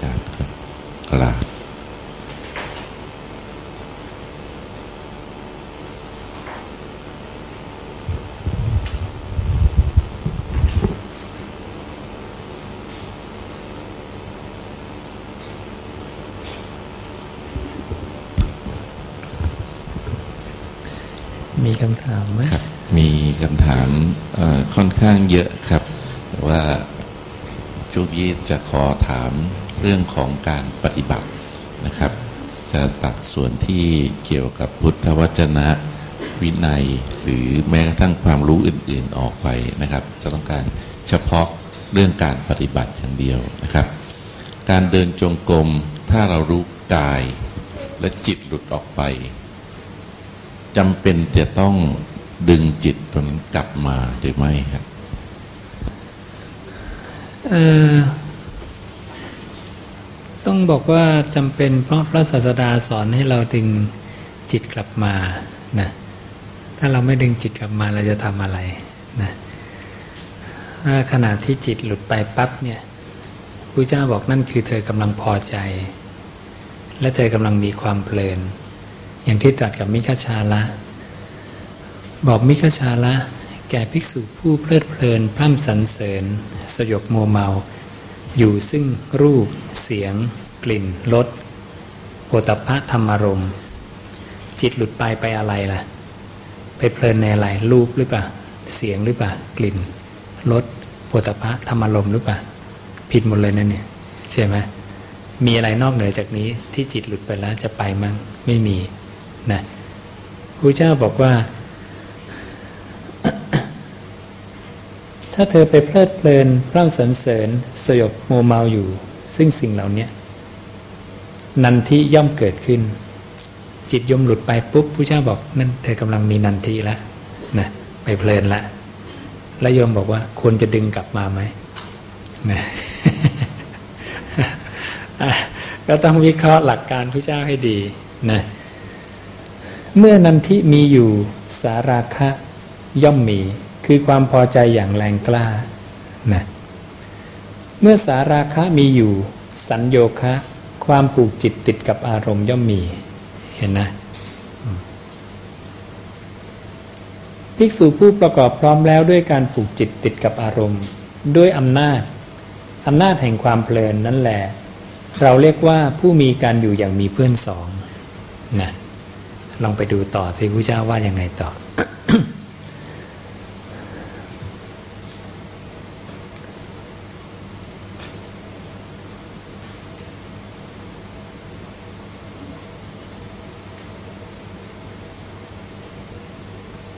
จารย์ครับกราบมีคำถามไหมครับ มีคำถามเอ่อค่อนข้างเยอะครับ แต่ว่าจูบยีจะขอถาม เรื่องของการปฏิบัตินะครับ จะตัดส่วนที่เกี่ยวกับพุทธวจนะวินัย หรือแม้กระทั่งความรู้อื่นๆออกไปนะครับ จะต้องการเฉพาะเรื่องการปฏิบัติอย่างเดียวนะครับ การเดินจงกรมถ้าเรารู้กายและจิตหลุดออกไปจำเป็นจะต้องดึงจิตตรงนั้นกลับมาหรือไม่ครับเอ่อ ต้องบอกว่าจำเป็นเพราะพระศาสดาสอนให้เราดึงจิตกลับมานะถ้าเราไม่ดึงจิตกลับมาเราจะทำอะไรนะขณะที่จิตหลุดไปปั๊บเนี่ยพระเจ้าบอกนั่นคือเธอกำลังพอใจ และเธอกำลังมีความเพลิน อย่างที่ตรัสกับมิคชาละ บอกมิคชาละ แก่ภิกษุผู้เพลิดเพลินพร่ำสรรเสริญ สยบมัวเมา อยู่ซึ่งรูปเสียง กลิ่นรสโผฏฐะธรรมารมจิตหลุดไปไปอะไรล่ะ ไปเพลินในอะไรรูปหรือเปล่าเสียงหรือเปล่ากลิ่นรสโผฏฐะธรรมารมหรือเปล่าผิดหมดเลยนั่นเนี่ยใช่ไหมมีอะไรนอกเหนือจากนี้ที่จิตหลุดไปแล้วจะไปมั้งไม่มีนะพระเจ้าบอกว่า ถ้าเธอไปเพลิดเพลินพร่ำสรรเสริญสยบโมเมาอยู่ ซึ่งสิ่งเหล่านี้ นันทิย่อมเกิดขึ้น จิตยมหลุดไปปุ๊บผู้เจ้าบอกนั่นเธอกำลังมีนันทิแล้วนะไปเพลินละแล้วโยมบอกว่าควรจะดึงกลับมาไหมนะอะก็ต้องวิเคราะห์หลักการพระเจ้าให้ดีนะเมื่อนันทิมีอยู่สาราคะย่อมมี คือความพอใจอย่างแรงกล้านะเมื่อสาราคะมีอยู่ สัญโยคะ ความผูกจิตติดกับอารมณ์ย่อมมี เห็นนะภิกษุผู้ประกอบพร้อมแล้วด้วยการผูกจิตติดกับอารมณ์ ด้วยอำนาจอำนาจแห่งความเพลินนั่นแหละ เราเรียกว่าผู้มีการอยู่อย่างมีเพื่อนสองนะลองไปดูต่อสิพระเจ้าว่ายังไงต่อ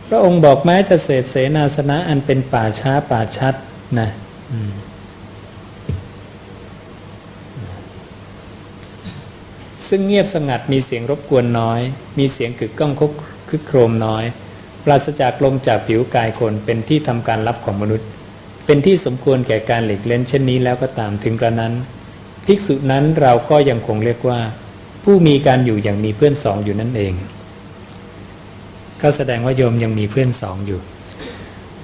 พระองค์บอกแม้จะเสพเสนาสนะอันเป็นป่าช้าป่าชัดนะซึ่งเงียบสงัดมีเสียงรบกวนน้อย มีเสียงกึกก้องคกคึกโครมน้อย ปราศจากลมจากผิวกายคนเป็นที่ทำการรับของมนุษย์ เป็นที่สมควรแก่การหลีกเล่นเช่นนี้แล้วก็ตามถึงกระนั้น ภิกษุนั้นเราก็ยังคงเรียกว่า ผู้มีการอยู่อย่างมีเพื่อนสองอยู่นั่นเอง ก็แสดงว่าโยมยังมีเพื่อนสองอยู่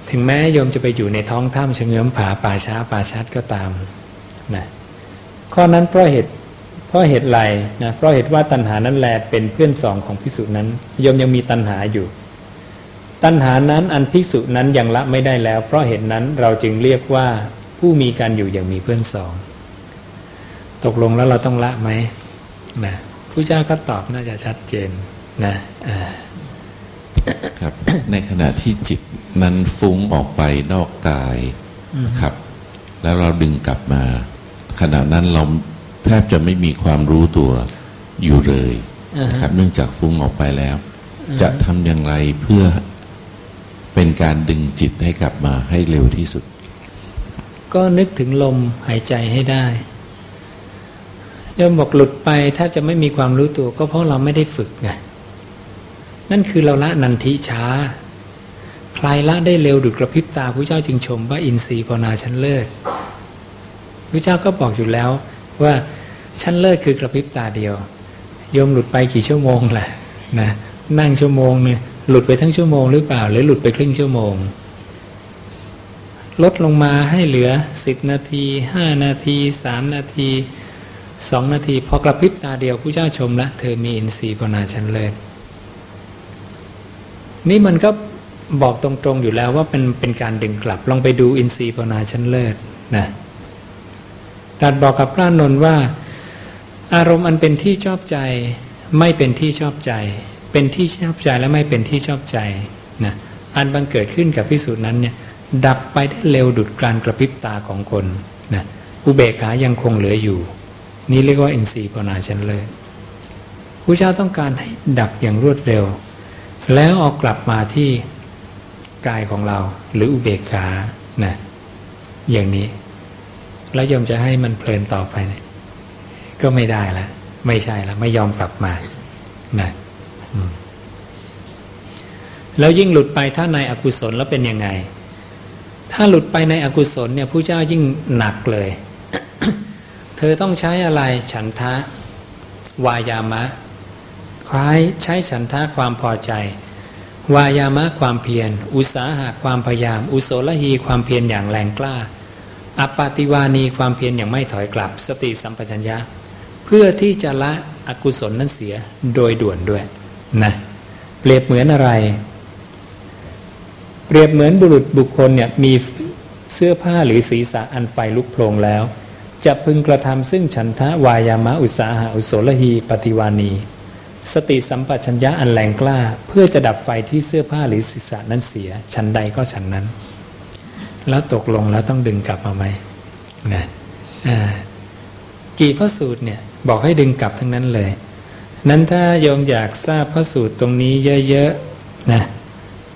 ถึงแม้โยมจะไปอยู่ในท้องถ้ำเชงเง้อมผาป่าช้าป่าชัดก็ตามนะข้อนั้นเพราะเหตุเพราะเหตุไรนะเพราะเหตุว่าตัณหานั้นแลเป็นเพื่อนสองของภิกษุนั้นโยมยังมีตัณหาอยู่ ตัณหานั้นอันภิกษุนั้นยังละไม่ได้แล้ว เพราะเหตุนั้นเราจึงเรียกว่าผู้มีการอยู่อย่างมีเพื่อนสอง ตกลงแล้วเราต้องละไหมนะผู้เจ้าก็ตอบน่าจะชัดเจนนะอ่า ครับ ในขณะที่จิตนั้นฟุ้งออกไปนอกกายครับ แล้วเราดึงกลับมา ขณะนั้นเราแทบจะไม่มีความรู้ตัวอยู่เลยอ่าฮะนะครับ เนื่องจากฟุ้งออกไปแล้ว จะทำอย่างไรเพื่อเป็นการดึงจิตให้กลับมาให้เร็วที่สุด ก็นึกถึงลมหายใจให้ได้โยมบอกหลุดไปแทบจะไม่มีความรู้ตัว ก็เพราะเราไม่ได้ฝึกไง นั่นคือเราละนันทิช้า ใครละได้เร็วดุดกระพริบตาพระเจ้าจึงชมว่าอินทรีย์ภาวนาชั้นเลิศพระเจ้าก็บอกอยู่แล้วว่าชั้นเลิศคือกระพริบตาเดียวโยมหลุดไปกี่ชั่วโมงแหละนะนั่งชั่วโมงเนี่ยหลุดไปทั้งชั่วโมงหรือเปล่า หรือหลุดไปครึ่งชั่วโมง ลดลงมาให้เหลือสิบนาทีห้านาทีสามนาทีสองนาที พอกระพริบตาเดียวผู้เจ้าชมละเธอมีอินทรีย์ภาวนาชั้นเลิศ นี่มันก็บอกตรงๆอยู่แล้วว่าเป็นเป็นการดึงกลับ ลองไปดูอินทรีย์ภาวนาชั้นเลิศนะดัดบอกกับพระนนท์ว่า อารมณ์อันเป็นที่ชอบใจ ไม่เป็นที่ชอบใจ เป็นที่ชอบใจและไม่เป็นที่ชอบใจนะอันบังเกิดขึ้นกับพิสูจน์นั้นเนี่ยดับไปได้เร็วดุดการกระพริบตาของคนนะอุเบกขายังคงเหลืออยู่ นี่เรียกว่าอินทรีย์ภาวนาชั้นเลิศผู้เจ้าต้องการให้ดับอย่างรวดเร็ว แล้วเอากลับมาที่กายของเราหรืออุเบกขานะอย่างนี้ แล้วยมจะให้มันเพลินต่อไปก็ไม่ได้ละไม่ใช่ละไม่ยอมกลับมานะแล้วยิ่งหลุดไปถ้าในอกุศลแล้วเป็นยังไง ถ้าหลุดไปในอกุศลเนี่ยผู้เจ้ายิ่งหนักเลย เธอต้องใช้อะไรฉันทะ วายามะ คล้ายใช้ฉันทะความพอใจ วายามะความเพียร อุตสาหะความพยายาม อุโสลหีความเพียรอย่างแรงกล้าอปาติวานีความเพียรอย่างไม่ถอยกลับ สติสัมปชัญญะ เพื่อที่จะละอกุศลนั้นเสียโดยด่วนด้วยนะเปรียบเหมือนอะไร เปรียบเหมือนบุรุษบุคคลเนี่ยมีเสื้อผ้าหรือศีรษะอันไฟลุกโพลงแล้ว จะพึงกระทำซึ่งฉันทะวายามะอุตสาหะอุโสลหีปฏิวานี สติสัมปชัญญะอันแรงกล้า เพื่อจะดับไฟที่เสื้อผ้าหรือศีรษะนั้นเสีย ชั้นใดก็ชั้นนั้น แล้วตกลงแล้วต้องดึงกลับมาไหมนะกี่พระสูตรเนี่ยบอกให้ดึงกลับทั้งนั้นเลย นั้นถ้าโยมอยากทราบพระสูตรตรงนี้เยอะๆนะ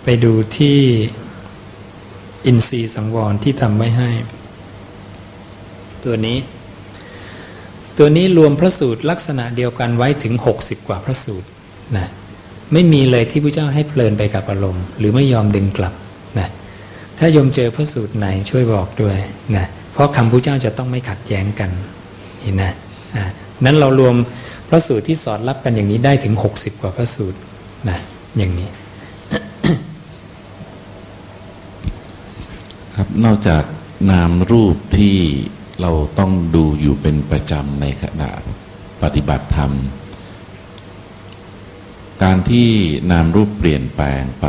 ไปดูที่อินทรีย์สังวรที่ทำไว้ให้ ตัวนี้ ตัวนี้รวมพระสูตรลักษณะเดียวกันไว้ถึง 60 กว่าพระสูตรนะไม่มีเลยที่พระเจ้าให้เพลินไปกับอารมณ์ หรือไม่ยอมดึงกลับนะถ้ายมเจอพระสูตรไหนช่วยบอกด้วยนะเพราะคำพระเจ้าจะต้องไม่ขัดแย้งกันเห็นนะนั้นเรารวมพระสูตรที่สอดรับกันอย่างนี้ได้ถึง 60 กว่าพระสูตรนะอย่างนี้ครับนอกจากนามรูปที่ เราต้องดูอยู่เป็นประจำในขณะปฏิบัติธรรม การที่นามรูปเปลี่ยนแปลงไป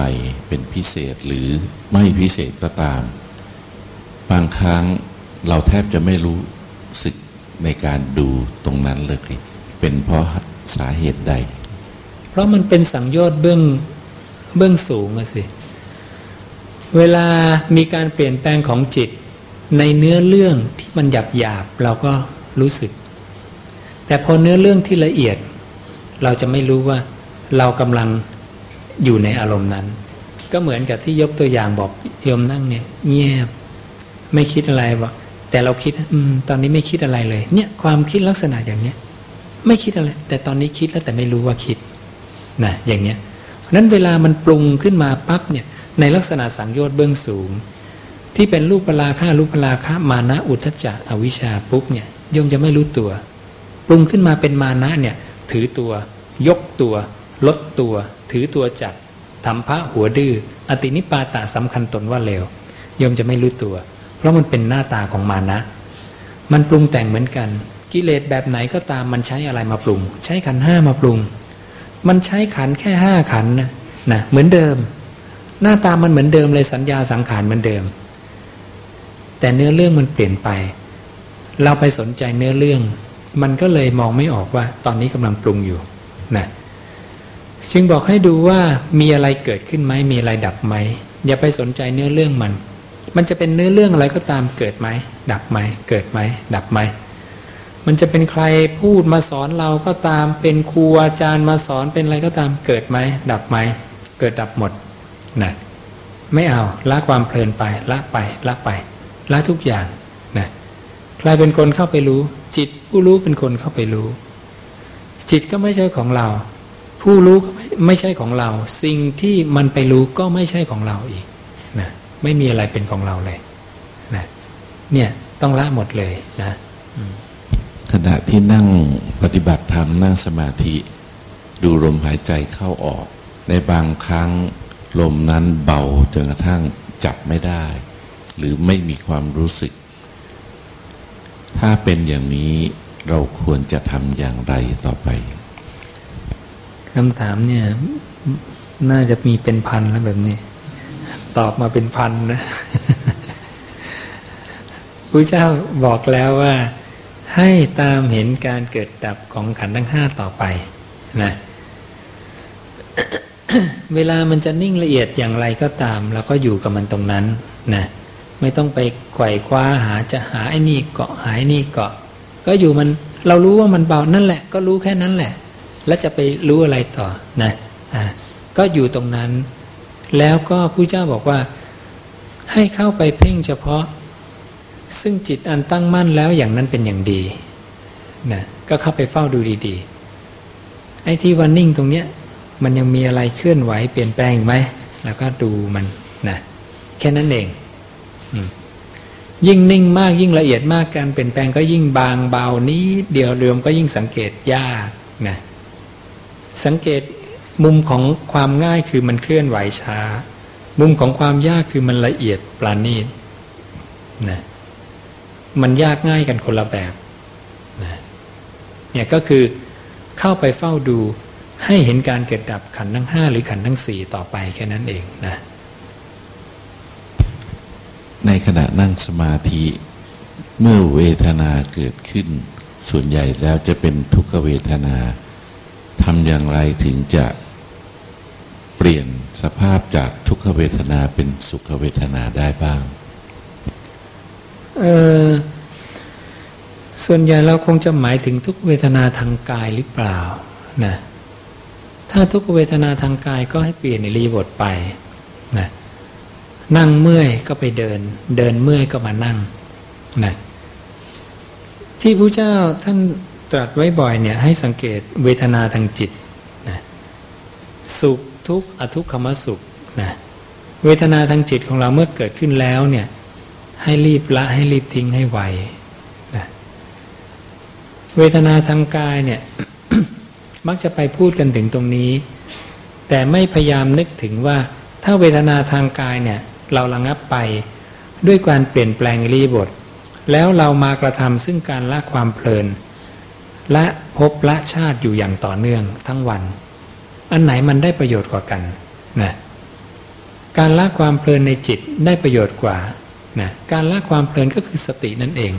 เป็นพิเศษหรือไม่พิเศษก็ตาม บางครั้งเราแทบจะไม่รู้สึกในการดูตรงนั้นเลย เป็นเพราะสาเหตุใด เพราะมันเป็นสังโยชน์เบื้องเบื้องสูงอะสิ เวลามีการเปลี่ยนแปลงของจิต ในเนื้อเรื่องที่มันหยาบหยาบๆเราก็รู้สึก แต่พอเนื้อเรื่องที่ละเอียด เราจะไม่รู้ว่าเรากำลังอยู่ในอารมณ์นั้น ก็เหมือนกับที่ยกตัวอย่างบอกโยมนั่งเนี่ยเงียบไม่คิดอะไรบอกแต่เราคิดอืมตอนนี้ไม่คิดอะไรเลย เนี่ยความคิดลักษณะอย่างเนี้ยไม่คิดอะไร แต่ตอนนี้คิดแล้วแต่ไม่รู้ว่าคิดนะอย่างเนี้ยนั้นเวลามันปรุงขึ้นมาปั๊บเนี่ยในลักษณะสังโยชน์เบื้องสูง ที่เป็นรูปปลาค่ารูปปลาค่ามานะอุทจจะอวิชชาปุ๊บเนี่ยโยมจะไม่รู้ตัว ปรุงขึ้นมาเป็นมานะเนี่ยถือตัว ยกตัว ลดตัว ถือตัวจัดทำพระหัวดื้ออตินิปาตาสำคัญตนว่าเลวโยมจะไม่รู้ตัว เพราะมันเป็นหน้าตาของมานะ มันปรุงแต่งเหมือนกัน กิเลสแบบไหนก็ตามมันใช้อะไรมาปรุง ใช้ขันห้ามาปรุง มันใช้ขันแค่ห้าขันนะนะเหมือนเดิม หน้าตามันเหมือนเดิมเลยสัญญาสังขารเหมือนเดิม แต่เนื้อเรื่องมันเปลี่ยนไป เราไปสนใจเนื้อเรื่อง มันก็เลยมองไม่ออกว่า ตอนนี้กำลังปรุงอยู่นะจึงบอกให้ดูว่ามีอะไรเกิดขึ้นไหมมีอะไรดับไหมอย่าไปสนใจเนื้อเรื่องมัน มันจะเป็นเนื้อเรื่องอะไรก็ตามเกิดไหมดับไหมเกิดไหมดับไหมมันจะเป็นใครพูดมาสอนเราก็ตาม เป็นครูอาจารย์มาสอนเป็นอะไรก็ตามเกิดไหมดับไหมเกิดดับหมดนะไม่เอาละความเพลินไปละไปละไป ละทุกอย่างนะใครเป็นคนเข้าไปรู้ จิตผู้รู้เป็นคนเข้าไปรู้ จิตก็ไม่ใช่ของเรา ผู้รู้ก็ไม่ไม่ใช่ของเรา สิ่งที่มันไปรู้ก็ไม่ใช่ของเราอีกนะไม่มีอะไรเป็นของเราเลยนะเนี่ยต้องละหมดเลยนะขณะที่นั่งปฏิบัติธรรมนั่งสมาธิ ดูลมหายใจเข้าออก ในบางครั้งลมนั้นเบาจนกระทั่งจับไม่ได้ หรือไม่มีความรู้สึก ถ้าเป็นอย่างนี้เราควรจะทำอย่างไรต่อไปคำถามเนี่ย น่าจะมีเป็นพันแล้วแบบนี้ ตอบมาเป็นพันนะพระเจ้าบอกแล้วว่า ให้ตามเห็นการเกิดดับของขันธ์ทั้งห้าต่อไปนะเวลามันจะนิ่งละเอียดอย่างไรก็ตาม เราก็อยู่กับมันตรงนั้นนะ ไม่ต้องไปไขว่คว้าหาจะหาไอ้นี่เกาะหายนี่เกาะ ก็อยู่มันเรารู้ว่ามันเบานั่นแหละ ก็รู้แค่นั้นแหละ แล้วจะไปรู้อะไรต่อนะอ่าก็อยู่ตรงนั้น แล้วก็ผู้เจ้าบอกว่า ให้เข้าไปเพ่งเฉพาะ ซึ่งจิตอันตั้งมั่นแล้วอย่างนั้นเป็นอย่างดีนะก็เข้าไปเฝ้าดูดีๆไอ้ที่วันนิ่งตรงเนี้ยมันยังมีอะไรเคลื่อนไหวเปลี่ยนแปลงไหมแล้วก็ดูมันนะแค่นั้นเอง ยิ่งนิ่งมากยิ่งละเอียดมากการเปลี่ยนแปลงก็ยิ่งบางเบานี้เดียวเรวมก็ยิ่งสังเกตยากนะสังเกตมุมของความง่ายคือมันเคลื่อนไหวช้า มุมของความยากคือมันละเอียดปราณีตนะมันยากง่ายกันคนละแบบนะเนี่ยก็คือเข้าไปเฝ้าดูให้เห็นการเกิดดับขันทั้งห้าหรือขันทั้งสี่ต่อไปแค่นั้นเองนะ ในขณะนั่งสมาธิ เมื่อเวทนาเกิดขึ้น ส่วนใหญ่แล้วจะเป็นทุกขเวทนาทำอย่างไรถึงจะเปลี่ยนสภาพจากทุกขเวทนาเป็นสุขเวทนาได้บ้างเออส่วนใหญ่เราคงจะหมายถึงทุกเวทนาทางกายหรือเปล่านะถ้าทุกเวทนาทางกายก็ให้เปลี่ยนในรีบทไปนะ นั่งเมื่อยก็ไปเดิน เดินเมื่อยก็มานั่งนะที่พระเจ้าท่านตรัสไว้บ่อยเนี่ยให้สังเกตเวทนาทางจิตนะสุขทุกข์อทุกขมสุขนะเวทนาทางจิตของเราเมื่อเกิดขึ้นแล้วเนี่ยให้รีบละให้รีบทิ้งให้ไวนะเวทนาทางกายเนี่ยมักจะไปพูดกันถึงตรงนี้ แต่ไม่พยายามนึกถึงว่าถ้าเวทนาทางกายเนี่ย เราระงับไป ด้วยการเปลี่ยนแปลงรีบท แล้วเรามากระทำซึ่งการละความเพลิน และพบละชาติอยู่อย่างต่อเนื่องทั้งวัน อันไหนมันได้ประโยชน์กว่ากันนะการละความเพลินในจิตได้ประโยชน์กว่านะการละความเพลินก็คือสตินั่นเอง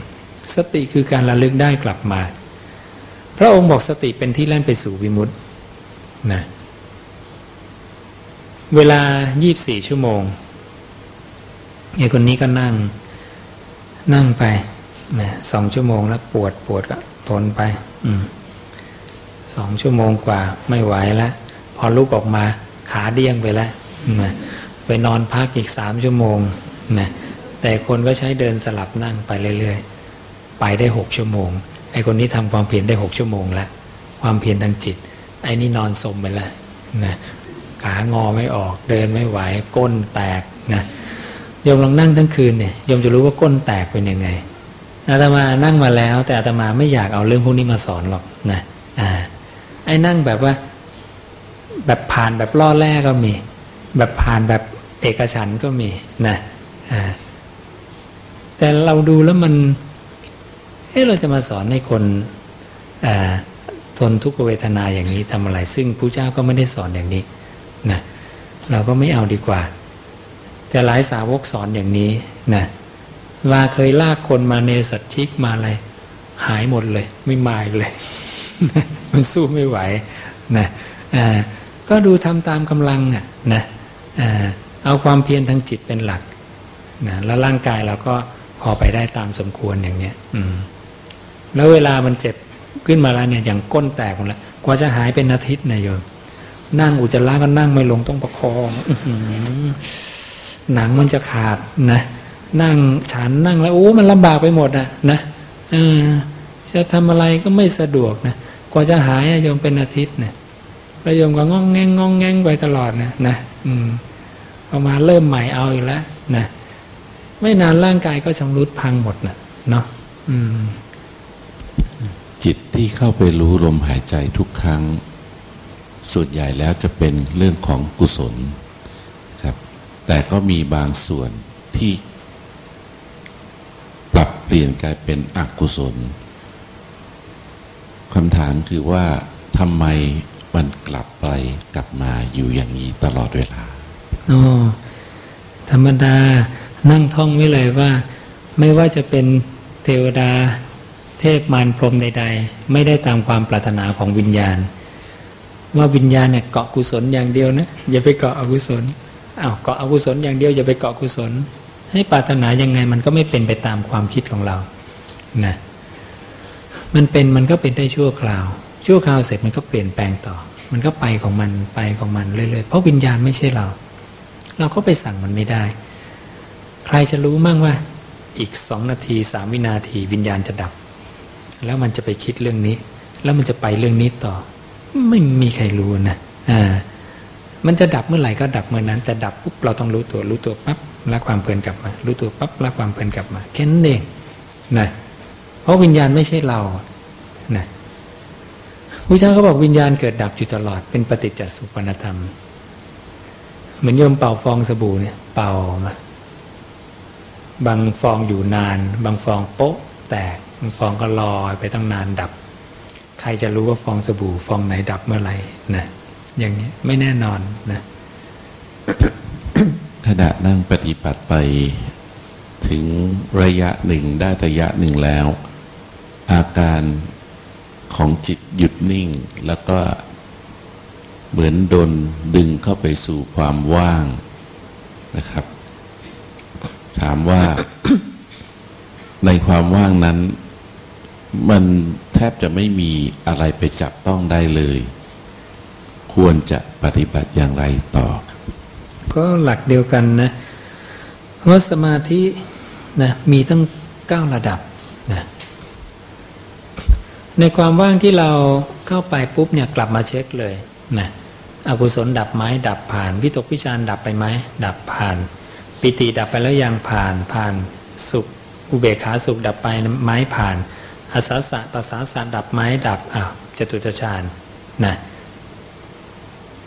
สติคือการระลึกได้กลับมา พระองค์บอกสติเป็นที่แล่นไปสู่วิมุตตินะเวลายี่บสี่ชั่วโมง ไอ้คนนี้ก็นั่ง นั่งไปสองชั่วโมงแล้วปวดปวดก็ทนไป อืสองชั่วโมงกว่าไม่ไหวแล้วพอลุกออกมาขาเดี้ยงไปแล้วไปนอนพักอีกสามชั่วโมงนะแต่คนก็ใช้เดินสลับนั่งไปเรื่อยๆ ไปได้หกชั่วโมง ไอ้คนนี้ทำความเพียรได้หกชั่วโมงแล้ว ความเพียรทางจิต ไอ้นี่นอนสมไปแล้วนะขางอไม่ออกเดินไม่ไหวก้นแตกนะ โยมลองนั่งทั้งคืนเนี่ยโยมจะรู้ว่าก้นแตกเป็นยังไงอาตมานั่งมาแล้ว แต่อาตมาไม่อยากเอาเรื่องพวกนี้มาสอนหรอกนะอ่าไอ้นั่งแบบว่า แบบผ่านแบบล่อแรกก็มี แบบผ่านแบบเอกฉันก็มีนะอ่าแต่เราดูแล้วมันเฮ้เราจะมาสอนให้คนทนทุกขเวทนาอย่างนี้ทำอะไร ซึ่งพระเจ้าก็ไม่ได้สอนอย่างนี้นะเราก็ไม่เอาดีกว่า แต่หลายสาวกสอนอย่างนี้นะลาเคยลากคนมาเนสัตชิกมาอะไร หายหมดเลย ไม่มาเลย มันสู้ไม่ไหวนะก็ดูทำตามกำลังอะนะเอาความเพียรทางจิตเป็นหลักนะแล้วร่างกายเราก็พอไปได้ตามสมควรอย่างเนี้ยอืมแล้วเวลามันเจ็บขึ้นมาแล้วเนี่ยอย่างก้นแตกหมดแล้วกว่าจะหายเป็นอาทิตย์นะโยมนั่งอุจจาระก็นั่งไม่ลงต้องประคอง หนังมันจะขาดนะ นั่งฉันนั่งแล้วโอ้มันลำบากไปหมดอะนะอจะทำอะไรก็ไม่สะดวกนะกว่าจะหายโยมเป็นอาทิตย์เนี่ยระโยมก็งองแงงงองแงงไปตลอดนะนะอืมพอมาเริ่มใหม่เอาอีกแล้วนะไม่นานร่างกายก็ชำรุดพังหมดนะเนาะอืม จิตที่เข้าไปรู้ลมหายใจทุกครั้ง ส่วนใหญ่แล้วจะเป็นเรื่องของกุศล แต่ก็มีบางส่วนที่ปรับเปลี่ยนกลายเป็นอกุศลคำถามคือว่าทำไมมันกลับไปกลับมาอยู่อย่างนี้ตลอดเวลาอ๋อธรรมดานั่งท่องไว้เลยว่า ไม่ว่าจะเป็นเทวดาเทพมารพรมใด ๆ ไม่ได้ตามความปรารถนาของวิญญาณ ว่าวิญญาณเนี่ยเกาะกุศลอย่างเดียวนะอย่าไปเกาะอกุศล อ้าวเกาะอกุศลอย่างเดียวอย่าไปเกาะกุศล ให้ปรารถนายังไงมันก็ไม่เป็นไปตามความคิดของเรานะมันเป็นมันก็เป็นได้ชั่วคราว ชั่วคราวเสร็จมันก็เปลี่ยนแปลงต่อ มันก็ไปของมันไปของมันเรื่อยๆเพราะวิญญาณไม่ใช่เรา เราก็ไปสั่งมันไม่ได้ ใครจะรู้มั่งว่า อีกสองนาทีสามวินาทีวิญญาณจะดับ แล้วมันจะไปคิดเรื่องนี้ แล้วมันจะไปเรื่องนี้ต่อ ไม่มีใครรู้นะอ่า มันจะดับเมื่อไหร่ก็ดับเมื่อนั้น แต่ดับปุ๊บเราต้องรู้ตัวรู้ตัวปั๊บละความเพลินกลับมา รู้ตัวปั๊บละความเพลินกลับมาแค่นั้นเองนะเพราะวิญญาณไม่ใช่เรานะพระเจ้าก็บอกวิญญาณเกิดดับอยู่ตลอดเป็นปฏิจจสุปนธรรม เหมือนโยมเป่าฟองสบู่เนี่ยเป่ามาบางฟองอยู่นาน บางฟองโป๊ะ แตกบางฟองก็ลอยไปตั้งนานดับ ใครจะรู้ว่าฟองสบู่ฟองไหนดับเมื่อไหร่นะ อย่างนี้ไม่แน่นอนนะขณะนั่งปฏิบัติไปถึงระยะหนึ่งได้ระยะหนึ่งแล้ว อาการของจิตหยุดนิ่ง แล้วก็เหมือนโดนดึงเข้าไปสู่ความว่างนะครับ ถามว่าในความว่างนั้น มันแทบจะไม่มีอะไรไปจับต้องได้เลย ควรจะปฏิบัติอย่างไรต่อ ก็หลักเดียวกันนะว่าสมาธินะมีตั้งเก้าระดับนะในความว่างที่เราเข้าไปปุ๊บเนี่ยกลับมาเช็คเลยนะอกุศลดับไหมดับผ่าน วิตกวิจารดับไปไหมดับผ่าน ปิติดับไปแล้วยังผ่านผ่านสุขอุเบกขาสุขดับไปไหมผ่านอาสาสะภาษาสะดับไหมดับอ้าวจตุตฌานนะ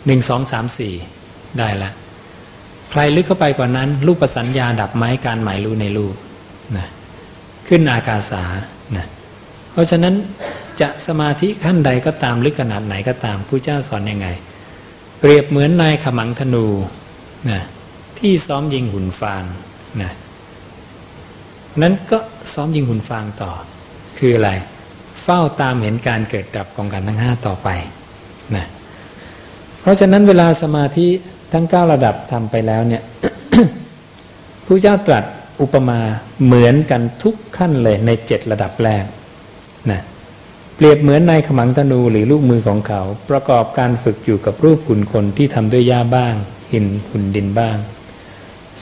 หนึ่งสองสามสี่ได้ละ ใครลึกเข้าไปกว่านั้น รูปประสัญญาดับไหมการหมายรู้ในรูปนะขึ้นอากาสานะเพราะฉะนั้นจะสมาธิขั้นใดก็ตามลึกขนาดไหนก็ตามผู้เจ้าสอนยังไง เปรียบเหมือนนายขมังธนูนะที่ซ้อมยิงหุ่นฟางนะนั้นก็ซ้อมยิงหุ่นฟางต่อ คืออะไร เฝ้าตามเห็นการเกิดดับของกันทั้งห้าต่อไปนะ ราะฉะนั้นเวลาสมาธิทั้งเก้าระดับทำไปแล้วเนี่ยผู้เจ้าตรัสอุปมาเหมือนกันทุกขั้นเลยในเจ็ดระดับแรกนะเปรียบเหมือนนายขมังธนูหรือลูกมือของเขา ประกอบการฝึกอยู่กับรูปหุ่นคนที่ทำด้วยหญ้าบ้าง หินหุ่นดินบ้าง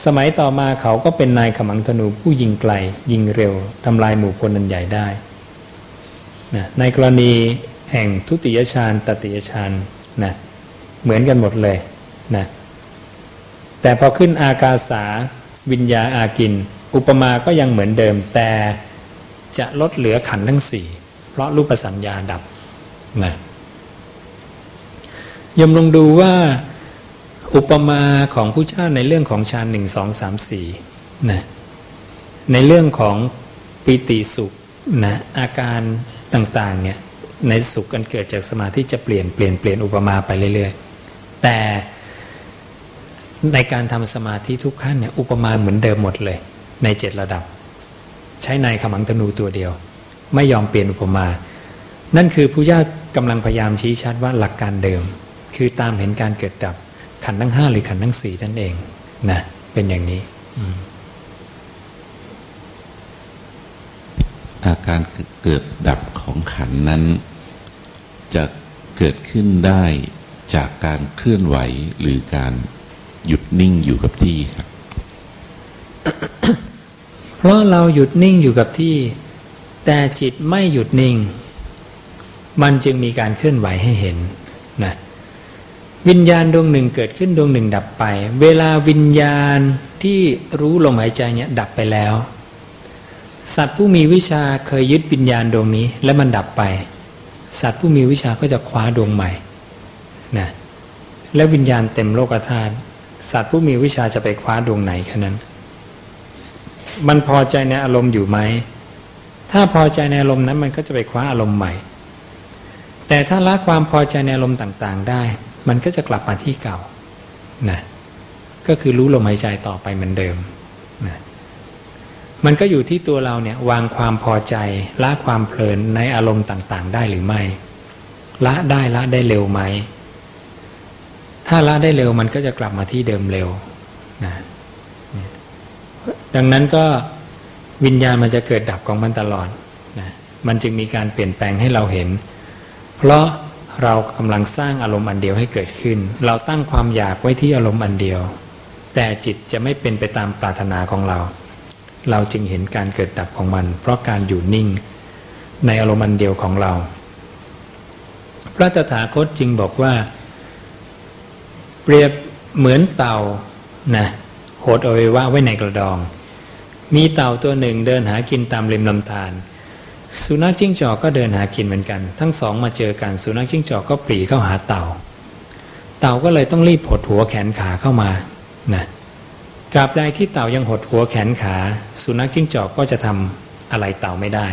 สมัยต่อมาเขาก็เป็นนายขมังธนูผู้ยิงไกล ยิงเร็วทำลายหมู่พลนันใหญ่ได้นะในกรณีแห่งทุติยฌานตติยฌานนะ เหมือนกันหมดเลยนะแต่พอขึ้นอากาสาวิญญาอากิน อุปมาก็ยังเหมือนเดิม แต่จะลดเหลือขันทั้งสี่เพราะรูปสัญญาดับนะยมลองดูว่าอุปมาของผู้เจ้าในเรื่องของฌานหนึ่งสองสามสี่นะในเรื่องของปิติสุขนะอาการต่างๆเนี่ยในสุขกันเกิดจากสมาธิจะเปลี่ยนเปลี่ยนเปลี่ยนอุปมาไปเรื่อยๆ แต่ในการทำสมาธิทุกขั้นเนี่ยอุปมาเหมือนเดิมหมดเลย ในเจ็ดระดับ ใช้ในขมังธนูตัวเดียว ไม่ยอมเปลี่ยนอุปมา นั่นคือผู้ญาติกำลังพยายามชี้ชัดว่าหลักการเดิม คือตามเห็นการเกิดดับขันทั้งห้าหรือขันทั้งสี่นั่นเองนะเป็นอย่างนี้อาการเกิดดับของขันนั้น จะเกิดขึ้นได้ จากการเคลื่อนไหวหรือการหยุดนิ่งอยู่กับที่ครับ เพราะเราหยุดนิ่งอยู่กับที่ แต่จิตไม่หยุดนิ่ง มันจึงมีการเคลื่อนไหวให้เห็นนะวิญญาณดวงหนึ่งเกิดขึ้นดวงหนึ่งดับไป เวลาวิญญาณที่รู้ลมหายใจเนี่ยดับไปแล้ว สัตว์ผู้มีวิชาเคยยึดวิญญาณดวงนี้ แล้วมันดับไป สัตว์ผู้มีวิชาก็จะคว้าดวงใหม่ นะแล้ววิญญาณเต็มโลกธาตุสัตว์ผู้มีวิชาจะไปคว้าดวงไหนแค่นั้น มันพอใจในอารมณ์อยู่ไหม ถ้าพอใจในอารมณ์นั้นมันก็จะไปคว้าอารมณ์ใหม่ แต่ถ้าละความพอใจในอารมณ์ต่างๆ ได้ มันก็จะกลับมาที่เก่านะก็คือรู้ลมหายใจต่อไปเหมือนเดิมนะมันก็อยู่ที่ตัวเราเนี่ยวางความพอใจละความเพลินในอารมณ์ต่างๆ ได้หรือไม่ ละได้ละได้เร็วไหม ถ้าละได้เร็วมันก็จะกลับมาที่เดิมเร็วนะดังนั้นก็วิญญาณมันจะเกิดดับของมันตลอดนะมันจึงมีการเปลี่ยนแปลงให้เราเห็น เพราะเรากำลังสร้างอารมณ์อันเดียวให้เกิดขึ้น เราตั้งความอยากไว้ที่อารมณ์อันเดียว แต่จิตจะไม่เป็นไปตามปรารถนาของเรา เราจึงเห็นการเกิดดับของมัน เพราะการอยู่นิ่งในอารมณ์อันเดียวของเรา พระตถาคตจึงบอกว่า เปรียบเหมือนเต่านะหดอวัยวะไว้ในกระดอง มีเต่าตัวหนึ่งเดินหากินตามริมลำธารสุนัขจิ้งจอกก็เดินหากินเหมือนกัน ทั้งสองมาเจอกันสุนัขจิ้งจอกก็ปรีเข้าหาเต่า เต่าก็เลยต้องรีบหดหัวแขนขาเข้ามานะตราบใดที่เต่ายังหดหัวแขนขา สุนัขจิ้งจอกก็จะทำอะไรเต่าไม่ได้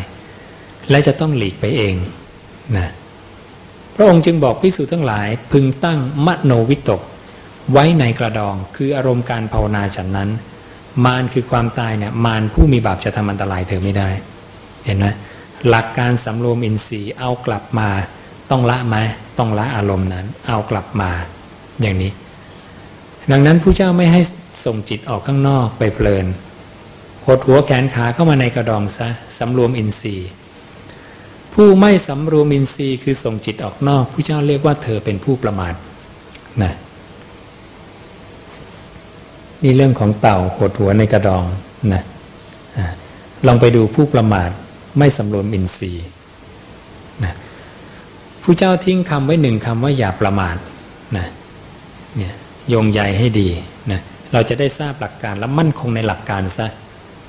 และจะต้องหลีกไปเองนะพระองค์จึงบอกพิสูจทั้งหลายพึงตั้งมโนวิตก ไว้ในกระดองคืออารมณ์การภาวนาฉันนั้น มารคือความตายเนี่ยมารผู้มีบาปจะทำอันตรายเธอไม่ได้ เห็นไหมหลักการสำรวมอินทรีย์เอากลับมาต้องละไหมต้องละอารมณ์นั้น เอากลับมาอย่างนี้ ดังนั้นผู้เจ้าไม่ให้ส่งจิตออกข้างนอกไปเพลินหดหัวแขนขาเข้ามาในกระดองซะสำรวมอินทรีย์ ผู้ไม่สำรวมอินทรีย์คือส่งจิตออกนอก ผู้เจ้าเรียกว่าเธอเป็นผู้ประมาทนะ นี่เรื่องของเต่าหดหัวในกระดองนะลองไปดูผู้ประมาทไม่สำรวมอินทรีย์นะผู้เจ้าทิ้งคำไว้หนึ่งคำว่าอย่าประมาทนะเนี่ยโยงใยให้ดีนะเราจะได้ทราบหลักการและมั่นคงในหลักการซะ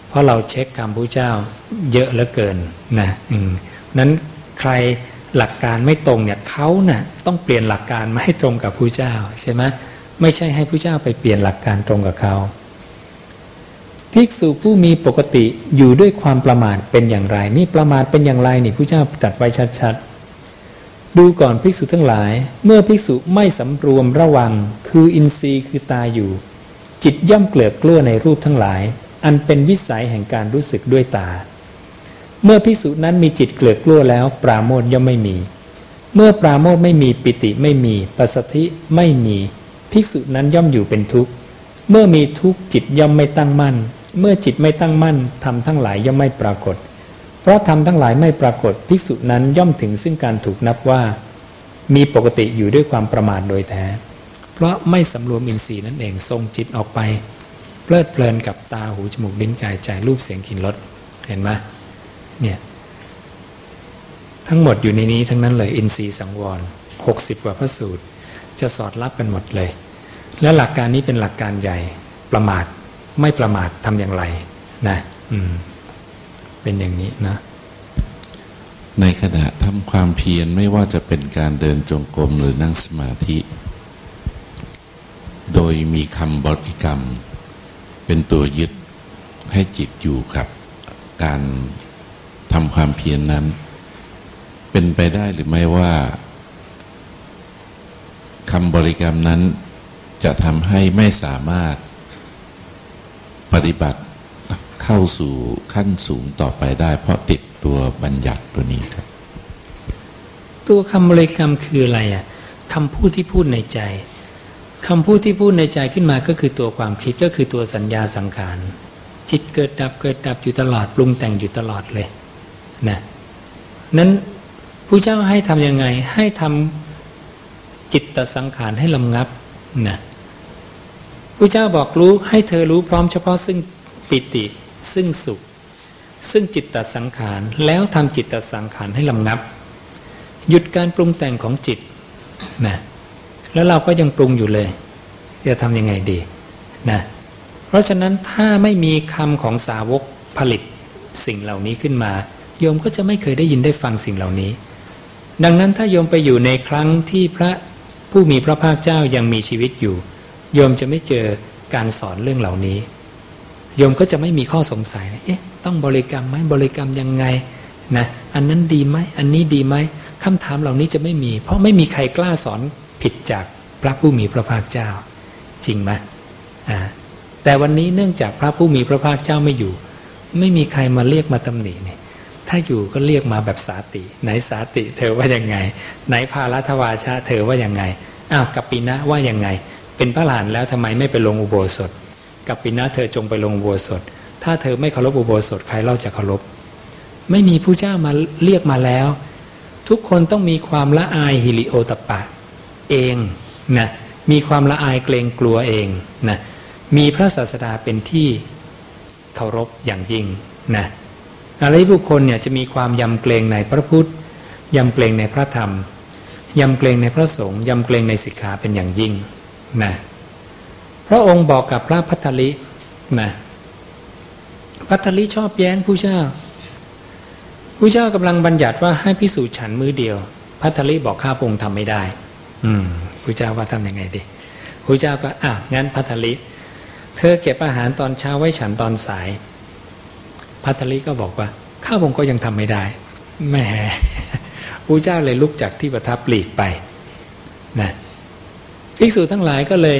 เพราะเราเช็คคำผู้เจ้าเยอะเหลือเกินนะนั้นใครหลักการไม่ตรงเนี่ยเขานะ่ะต้องเปลี่ยนหลักการมาให้ตรงกับผู้เจ้าใช่ไหม ไม่ใช่ให้ผู้เจ้าไปเปลี่ยนหลักการตรงกับเขาภิกษุผู้มีปกติอยู่ด้วยความประมาทเป็นอย่างไร นี่ประมาทเป็นอย่างไรนี่ผู้เจ้าตัดไว้ชัดๆ ดูก่อนภิกษุทั้งหลาย เมื่อภิกษุไม่สำรวมระวัง คืออินทรีย์คือตาอยู่ จิตย่อมเกลือกเกลือในรูปทั้งหลาย อันเป็นวิสัยแห่งการรู้สึกด้วยตา เมื่อภิกษุนั้นมีจิตเกลือกกลัวแล้ว ปราโมทย่อมไม่มี เมื่อปราโมทไม่มีปิติไม่มี ปัสสธิไม่มี ภิกษุนั้นย่อมอยู่เป็นทุกข์ เมื่อมีทุกข์จิตย่อมไม่ตั้งมั่น เมื่อจิตไม่ตั้งมั่นทำทั้งหลายย่อมไม่ปรากฏ เพราะทำทั้งหลายไม่ปรากฏ ภิกษุนั้นย่อมถึงซึ่งการถูกนับว่า มีปกติอยู่ด้วยความประมาทโดยแท้ เพราะไม่สำรวมอินทรีย์นั่นเองทรงจิตออกไป เพลิดเพลินกับตาหูจมูกลิ้นกายใจรูปเสียงกลิ่นรสเห็นไหมเนี่ยทั้งหมดอยู่ในนี้ทั้งนั้นเลยอินทรีย์สังวรหกสิบกว่าพระสูตร จะสอดรับกันหมดเลย และหลักการนี้เป็นหลักการใหญ่ประมาทไม่ประมาททำอย่างไรนะเป็นอย่างนี้นะ ในขณะทำความเพียรไม่ว่าจะเป็นการเดินจงกรมหรือนั่งสมาธิ โดยมีคำบริกรรม เป็นตัวยึดให้จิตอยู่กับ การทำความเพียรนนั้น เป็นไปได้หรือไม่ว่าคำบริกรรมนั้น จะทำให้ไม่สามารถปฏิบัติเข้าสู่ขั้นสูงต่อไปได้ เพราะติดตัวบัญญัติตัวนี้ครับ ตัวคำบริกรรมคืออะไรอะคำพูดที่พูดในใจคำพูดที่พูดในใจขึ้นมาก็คือตัวความคิดก็คือตัวสัญญาสังขารจิตเกิดดับเกิดดับอยู่ตลอดปรุงแต่งอยู่ตลอดเลยนะนั้นผู้เจ้าให้ทำยังไงให้ทำจิตตสังขารให้ลำงับนะ พระเจ้าบอกรู้ให้เธอรู้พร้อมเฉพาะซึ่งปิติ ซึ่งสุข ซึ่งจิตตสังขาร แล้วทำจิตตสังขารให้ลำงับ หยุดการปรุงแต่งของจิตนะแล้วเราก็ยังปรุงอยู่เลย จะทำยังไงดีนะเพราะฉะนั้นถ้าไม่มีคำของสาวกผลิตสิ่งเหล่านี้ขึ้นมา โยมก็จะไม่เคยได้ยินได้ฟังสิ่งเหล่านี้ ดังนั้นถ้าโยมไปอยู่ในครั้งที่พระผู้มีพระภาคเจ้ายังมีชีวิตอยู่ โยมจะไม่เจอการสอนเรื่องเหล่านี้ โยมก็จะไม่มีข้อสงสัยเอ๊ะต้องบริกรรมไหมบริกรรมยังไงนะอันนั้นดีไหมอันนี้ดีไหมคำถามเหล่านี้จะไม่มี เพราะไม่มีใครกล้าสอนผิดจากพระผู้มีพระภาคเจ้า จริงไหมอ่าแต่วันนี้เนื่องจากพระผู้มีพระภาคเจ้าไม่อยู่ ไม่มีใครมาเรียกมาตำหนิเนี่ยถ้าอยู่ก็เรียกมาแบบสาติ ไหนสาติเธอว่ายังไง ไหนพาลัทวาชาเธอว่ายังไงอ้าวกัปปินะว่ายังไง เป็นพระหลานแล้วทำไมไม่ไปลงอุโบสถ กัปปินะเธอจงไปลงอุโบสถ ถ้าเธอไม่เคารพอุโบสถใครเล่าจะเคารพ ไม่มีผู้เจ้ามาเรียกมาแล้ว ทุกคนต้องมีความละอายฮิริโอตปะ เองนะมีความละอายเกรงกลัวเองนะมีพระศาสดาเป็นที่เคารพอย่างยิ่งนะอะไรบุคคลเนี่ยจะมีความยำเกรงในพระพุทธยำเกรงในพระธรรมยำเกรงในพระสงฆ์ยำเกรงในสิกขาเป็นอย่างยิ่ง นะพระองค์บอกกับพระพัทธลินะพัทธลิชอบแย้งผู้เจ้าผู้เจ้ากำลังบัญญัติว่าให้พิสูจน์ฉันมือเดียว พัทธลิบอกข้าพงทำไม่ได้ อืมผู้เจ้าว่าทำยังไงดีผู้เจ้าก็อะงั้นพัทธลิเธอเก็บอาหารตอนเช้าไว้ฉันตอนสาย พัทธลิก็บอกว่า ข้าพงก็ยังทำไม่ได้แหมผู้เจ้าเลยลุกจากที่ประทับหลีกไปนะ ภิกษุทั้งหลายก็เลย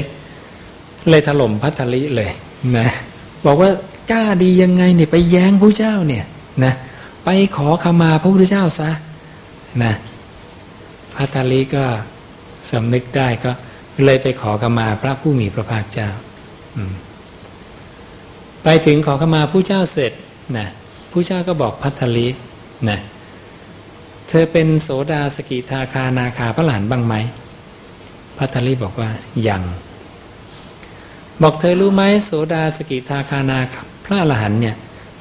เลยถล่มพัทธลิเลยนะบอกว่ากล้าดียังไงเนี่ยไปแย้งผู้เจ้าเนี่ยนะไปขอขมาพระพุทธเจ้าซะนะพัทธลิก็สำนึกได้ก็เลยไปขอขมาพระผู้มีพระภาคเจ้าไปถึงขอขมาผู้เจ้าเสร็จนะผู้เจ้าก็บอกพัทธลินะเธอเป็นโสดาสกิทาคานาคาพระหลานบ้างไหม พัทลิบอกว่ายังบอกเธอรู้ไหมโสดาสกิทาคานาพระอรหันเนี่ย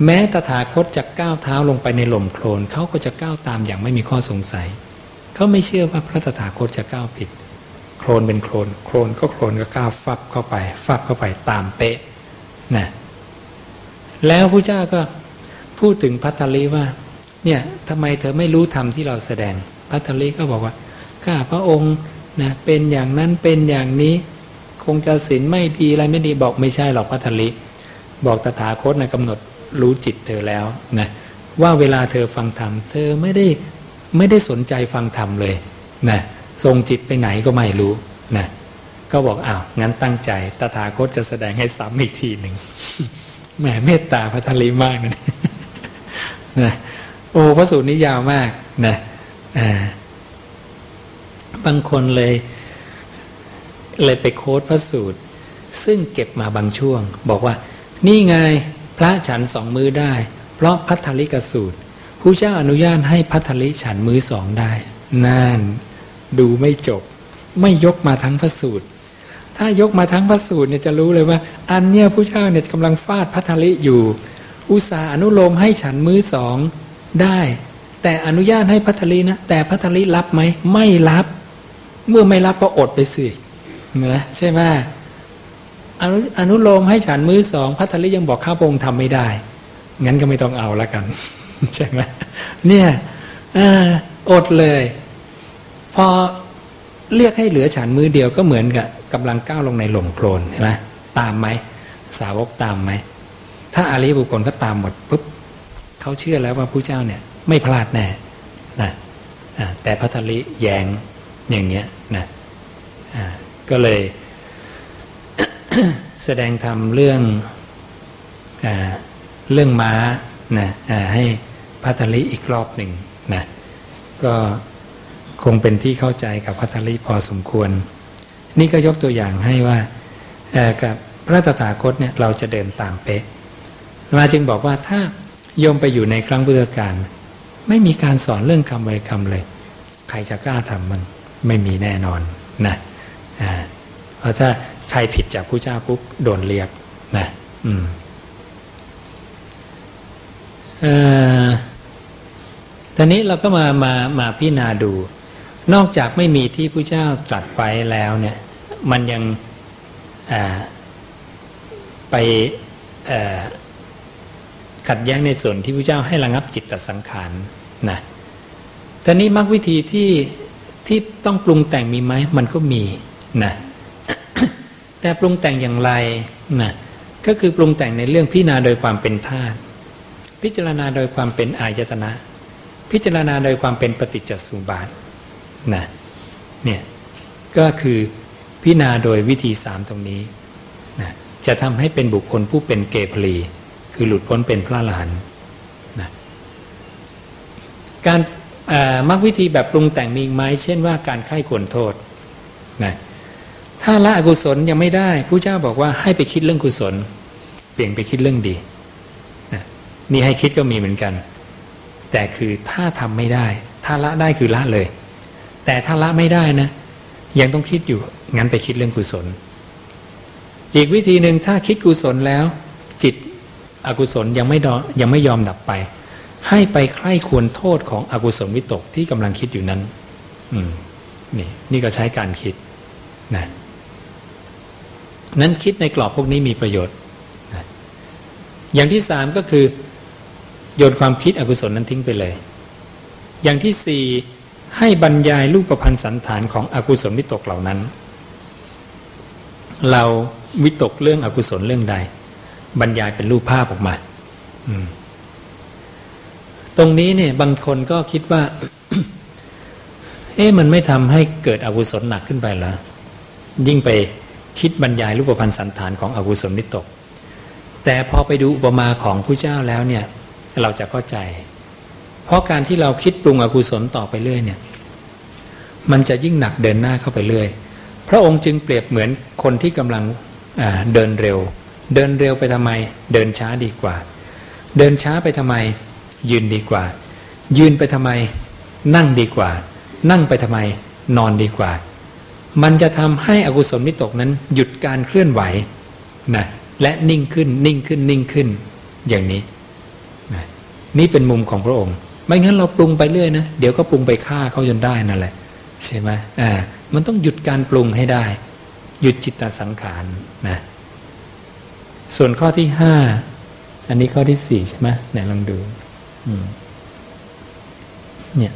แม้ตถาคตจะก้าวเท้าลงไปในหล่มโคลนเขาก็จะก้าวตามอย่างไม่มีข้อสงสัย เขาไม่เชื่อว่าพระตถาคตจะก้าวผิด โคลนเป็นโคลนโคลนก็โคลนก็ก้าวฟับเข้าไป ฟับเข้าไปตามเป๊ะนะแล้วพระเจ้าก็พูดถึงพัทธลีว่า เนี่ยทำไมเธอไม่รู้ธรรมที่เราแสดงพัทธลีก็บอกว่าข้าพระองค์ นะเป็นอย่างนั้นเป็นอย่างนี้คงจะศีลไม่ดีอะไรไม่ดีบอกไม่ใช่หรอกพัทธลีบอกตถาคตนะกำหนดรู้จิตเธอแล้วนะว่าเวลาเธอฟังธรรมเธอไม่ได้ไม่ได้สนใจฟังธรรมเลยนะทรงจิตไปไหนก็ไม่รู้นะก็บอกอ้าวงั้นตั้งใจตถาคตจะแสดงให้ซ้ำอีกทีหนึ่งแหมเมตตาพระทลีมากนะนะโอ้พระสูตรนี้ยาวมากนะอ่า บางคนเลย เลยไปโค้ดพระสูตร ซึ่งเก็บมาบางช่วง บอกว่า นี่ไงพระฉันสองมือได้ เพราะพัทธลิกสูตรผู้เจ้าอนุญาตให้พัทธลิฉันมือสองได้นั่นดูไม่จบ ไม่ยกมาทั้งพระสูตร ถ้ายกมาทั้งพระสูตรเนี่ยจะรู้เลยว่า อันเนี้ยผู้เจ้าเนี่ยกำลังฟาดพัทธลิอยู่ อุตสาอนุโลมให้ฉันมือสองได้ แต่อนุญาตให้พัทธลินะแต่พัทธลิรับไหมไม่รับ เมื่อไม่รับก็อดไปสิเนะใช่ไหมอนุอนุโลมให้ฉันมือสองพัทลิยังบอกข้าพงทำไม่ได้ งั้นก็ไม่ต้องเอาละกัน ใช่ไหมเนี่ยอดเลย พอเรียกให้เหลือฉันมือเดียวก็เหมือนกับกำลังก้าวลงในหล่มโคลนใช่ไหมตามไหมสาวกตามไหมถ้าอาลีบุคคลก็ตามหมดปุ๊บเขาเชื่อแล้วว่าผู้เจ้าเนี่ย ไม่พลาดแน่นะแต่พัทลิแยง อย่างเงี้ยนะก็เลยแสดงธรรมเรื่องอเรื่องม้านะให้พัทลิอีกรอบหนึ่งนะก็คงเป็นที่เข้าใจกับพัทลิพอสมควร นี่ก็ยกตัวอย่างให้ว่ากับพระตถาคตเนี่ยเราจะเดินตามเป๊ะมาจึงบอกว่าถ้าโยมไปอยู่ในครั้งพุทธกาลไม่มีการสอนเรื่องคำไวคำเลย ใครจะกล้าทำมัน ไม่มีแน่นอนนะเพราะถ้าใครผิดจากผู้เจ้าปุ๊บโดนเรียกนะอืมตอนนี้เราก็มามามาพิจารณาดู นอกจากไม่มีที่ผู้เจ้าตรัสไว้แล้วเนี่ย มันยังไปขัดแย้งในส่วนที่พระเจ้าให้ระงับจิตตสังขารนะตอนนี้มรรควิธีที่ ที่ต้องปรุงแต่งมีไหมมันก็มีนะแต่ปรุงแต่งอย่างไรนะก็คือปรุงแต่งในเรื่องพิจารณาโดยความเป็นธาตุพิจารณาโดยความเป็นอายตนะ พิจารณาโดยความเป็นปฏิจจสุบาทนะเนี่ยก็คือพิจารณาโดยวิธีสามตรงนี้นะจะทำให้เป็นบุคคลผู้เป็นเกพลี คือหลุดพ้นเป็นพระอรหันนะการ มักวิธีแบบปรุงแต่งมีอีกไหมเช่นว่าการไข้ควรโทษนะถ้าละอกุศลยังไม่ได้ผู้เจ้าบอกว่าให้ไปคิดเรื่องกุศล เปลี่ยนไปคิดเรื่องดีนะนี่ให้คิดก็มีเหมือนกัน แต่คือถ้าทำไม่ได้ ถ้าละได้คือละเลย แต่ถ้าละไม่ได้นะ ยังต้องคิดอยู่งั้นไปคิดเรื่องกุศล อีกวิธีหนึ่งถ้าคิดกุศลแล้ว จิตอกุศลยังไม่ยังไม่ยอมดับไป ให้ไปใคร่ควรโทษของอกุศลวิตกที่กำลังคิดอยู่นั้น อืม นี่ นี่ก็ใช้การคิดนะนั้นคิดในกรอบพวกนี้มีประโยชน์นะอย่างที่สามก็คือ โยนความคิดอกุศลนั้นทิ้งไปเลย อย่างที่สี่ให้บรรยายรูปประพันธ์สันฐานของอกุศลวิตกเหล่านั้น เราวิตกเรื่องอกุศลเรื่องใด บรรยายเป็นรูปภาพออกมา ตรงนี้เนี่ยบางคนก็คิดว่า เอ๊ะมันไม่ทำให้เกิดอกุศลหนักขึ้นไปเหรอยิ่งไปคิดบรรยายรูปพันธ์สันฐานของอกุศลวิตก แต่พอไปดูอุปมาของผู้เจ้าแล้วเนี่ย เราจะเข้าใจ เพราะการที่เราคิดปรุงอกุศลต่อไปเรื่อยเนี่ย มันจะยิ่งหนักเดินหน้าเข้าไปเรื่อย พระองค์จึงเปรียบเหมือนคนที่กำลังเดินเร็ว เดินเร็วไปทำไม เดินช้าดีกว่า เดินช้าไปทำไม ยืนดีกว่า ยืนไปทำไม นั่งดีกว่า นั่งไปทำไม นอนดีกว่า มันจะทำให้อกุศลมิตกนั้น หยุดการเคลื่อนไหวนะและนิ่งขึ้นนิ่งขึ้นนิ่งขึ้น อย่างนี้นะนี่เป็นมุมของพระองค์ ไม่งั้นเราปรุงไปเรื่อยนะเดี๋ยวก็ปรุงไปฆ่าเขาจนได้นั่นแหละใช่ไหมอ่ามันต้องหยุดการปรุงให้ได้ หยุดจิตตสังขารนะส่วนข้อที่ห้าอันนี้ข้อที่สี่ใช่ไหมไหนลองดู เนี่ย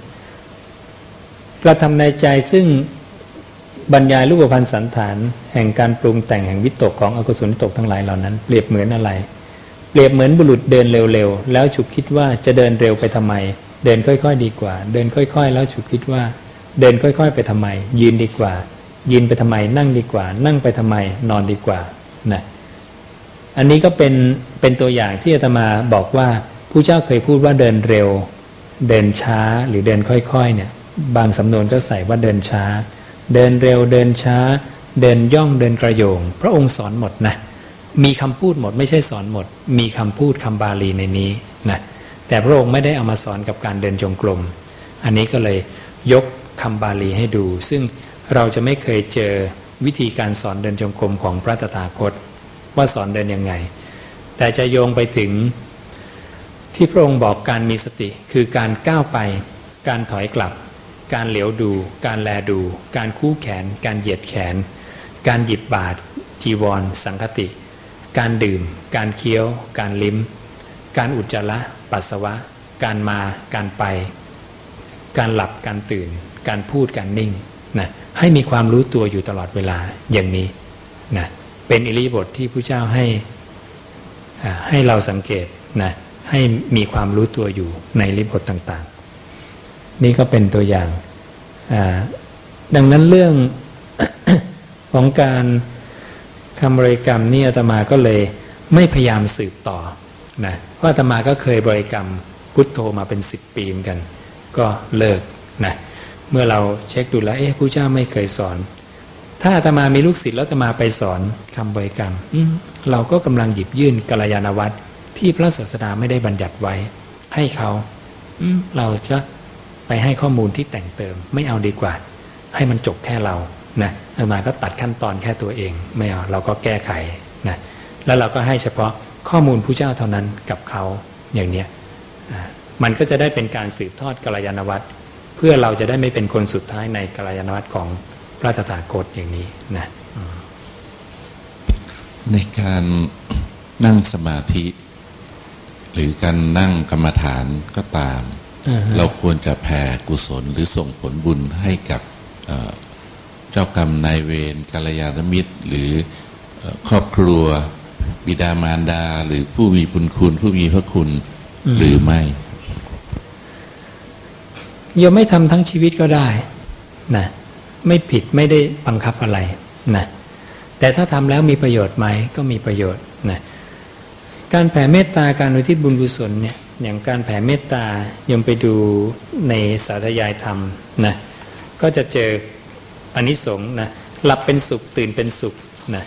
กระทำในใจซึ่งบรรยายรูปพันธ์สันฐาน แห่งการปรุงแต่งแห่งวิตกของอกุศลวิตกทั้งหลายเหล่านั้น เปรียบเหมือนอะไร เปรียบเหมือนบุรุษเดินเร็วๆ แล้วฉุกคิดว่าจะเดินเร็วไปทำไม เดินค่อย ๆ ดีกว่า เดินค่อยๆ แล้วฉุกคิดว่า เดินค่อย ๆ ไปทำไม ยืนดีกว่า ยืนไปทำไม นั่งดีกว่า นั่งไปทำไม นอนดีกว่านะอันนี้ก็เป็นเป็นตัวอย่างที่อาตมาบอกว่า ผู้เจ้าเคยพูดว่าเดินเร็ว เดินช้าหรือเดินค่อยๆเนี่ยบางสำนวนก็ใส่ว่าเดินช้า เดินเร็วเดินช้า เดินย่องเดินกระโยง พระองค์สอนหมดนะมีคำพูดหมดไม่ใช่สอนหมด มีคำพูดคำบาลีในนี้นะแต่พระองค์ไม่ได้เอามาสอนกับการเดินจงกรม อันนี้ก็เลยยกคำบาลีให้ดู ซึ่งเราจะไม่เคยเจอวิธีการสอนเดินจงกรมของพระตถาคต ว่าสอนเดินยังไง แต่จะโยงไปถึง ที่พระองค์บอกการมีสติคือการก้าวไป การถอยกลับ การเหลียวดู การแลดู การคู่แขน การเหยียดแขน การหยิบบาทจีวร สังคติ การดื่ม การเคี้ยว การลิ้ม การอุจจาระปัสสาวะ การมา การไป การหลับการตื่น การพูดการนิ่งนะให้มีความรู้ตัวอยู่ตลอดเวลาอย่างนี้นะเป็นอิริบทที่พระเจ้าให้ให้เราสังเกตนะ ให้มีความรู้ตัวอยู่ในอิริบทต่างๆ นี่ก็เป็นตัวอย่างดังนั้นเรื่องของการคำบริกรรมนี่อาตมาก็เลยไม่พยายามสืบต่อนะเพราะอาตมาก็เคยบริกรรมพุทโธมาเป็นสิบปีเหมือนกัน ก็เลิกนะเมื่อเราเช็คดูแล้วเอ๊ะผู้เจ้าไม่เคยสอน ถ้าอาตมามีลูกศิษย์แล้วอาตมาไปสอนคำบริกรรมเราก็กำลังหยิบยื่นกัลยาณวัตร ที่พระศาสดาไม่ได้บัญญัติไว้ ให้เขาเราจะไปให้ข้อมูลที่แต่งเติม ไม่เอาดีกว่า ให้มันจบแค่เรานะอามาก็ตัดขั้นตอนแค่ตัวเอง ไม่เอาเราก็แก้ไขนะแล้วเราก็ให้เฉพาะข้อมูลผู้เจ้าเท่านั้นกับเขาอย่างเนี้ยมันก็จะได้เป็นการสืบทอดกัลยาณวัตรเพื่อเราจะได้ไม่เป็นคนสุดท้ายในกัลยาณวัตรของพระตถาคตอย่างนี้นะในการนั่งสมาธิ หรือการนั่งกรรมฐานก็ตาม เราควรจะแผ่กุศลหรือส่งผลบุญให้กับเจ้ากรรมนายเวรกัลยาณมิตร หรือครอบครัว บิดามารดา หรือผู้มีบุญคุณ ผู้มีพระคุณหรือไม่โยมไม่ทำทั้งชีวิตก็ได้นะไม่ผิดไม่ได้บังคับอะไรนะแต่ถ้าทำแล้วมีประโยชน์ไหมก็มีประโยชน์นะ การแผ่เมตตาการอุทิศบุญกุศลเนี่ยอย่างการแผ่เมตตายมไปดูในสาธยายธรรมนะก็จะเจออนนิสงส์นะหลับเป็นสุขตื่นเป็นสุขนะ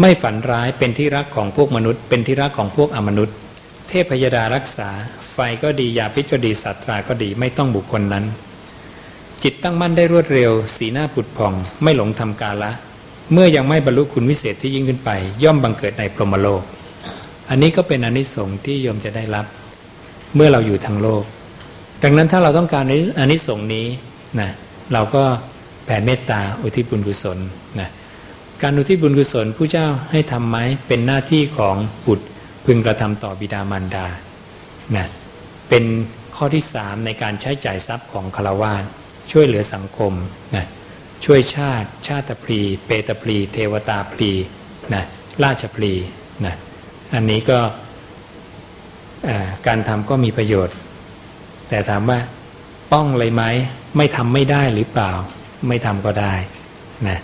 ไม่ฝันร้ายเป็นที่รักของพวกมนุษย์ เป็นที่รักของพวกอมนุษย์ เทพยดารักษา ไฟก็ดียาพิษก็ดีสัตราก็ดีไม่ต้องบุคคลนั้น จิตตั้งมั่นได้รวดเร็ว สีหน้าผุดผ่อง ไม่หลงทำกาละ เมื่อยังไม่บรรลุคุณวิเศษที่ยิ่งขึ้นไป ย่อมบังเกิดในพรหมโลก อันนี้ก็เป็นอนิสงส์ที่โยมจะได้รับ เมื่อเราอยู่ทางโลก ดังนั้นถ้าเราต้องการอนิสงส์นี้นะเราก็แผ่เมตตาอุทิศบุญกุศลนะการอุทิศบุญกุศลผู้เจ้าให้ทำไหมเป็นหน้าที่ของบุตรพึงกระทำต่อบิดามารดานะเป็นข้อที่สามในการใช้จ่ายทรัพย์ของคารวะช่วยเหลือสังคมนะช่วยชาติ ชาติพลีเปตพลีเทวตาพลีนะราชพลีนะ อันนี้ก็การทำก็มีประโยชน์ แต่ถามว่าป้องเลยไหมไม่ทำไม่ได้หรือเปล่า ไม่ทำก็ได้นะ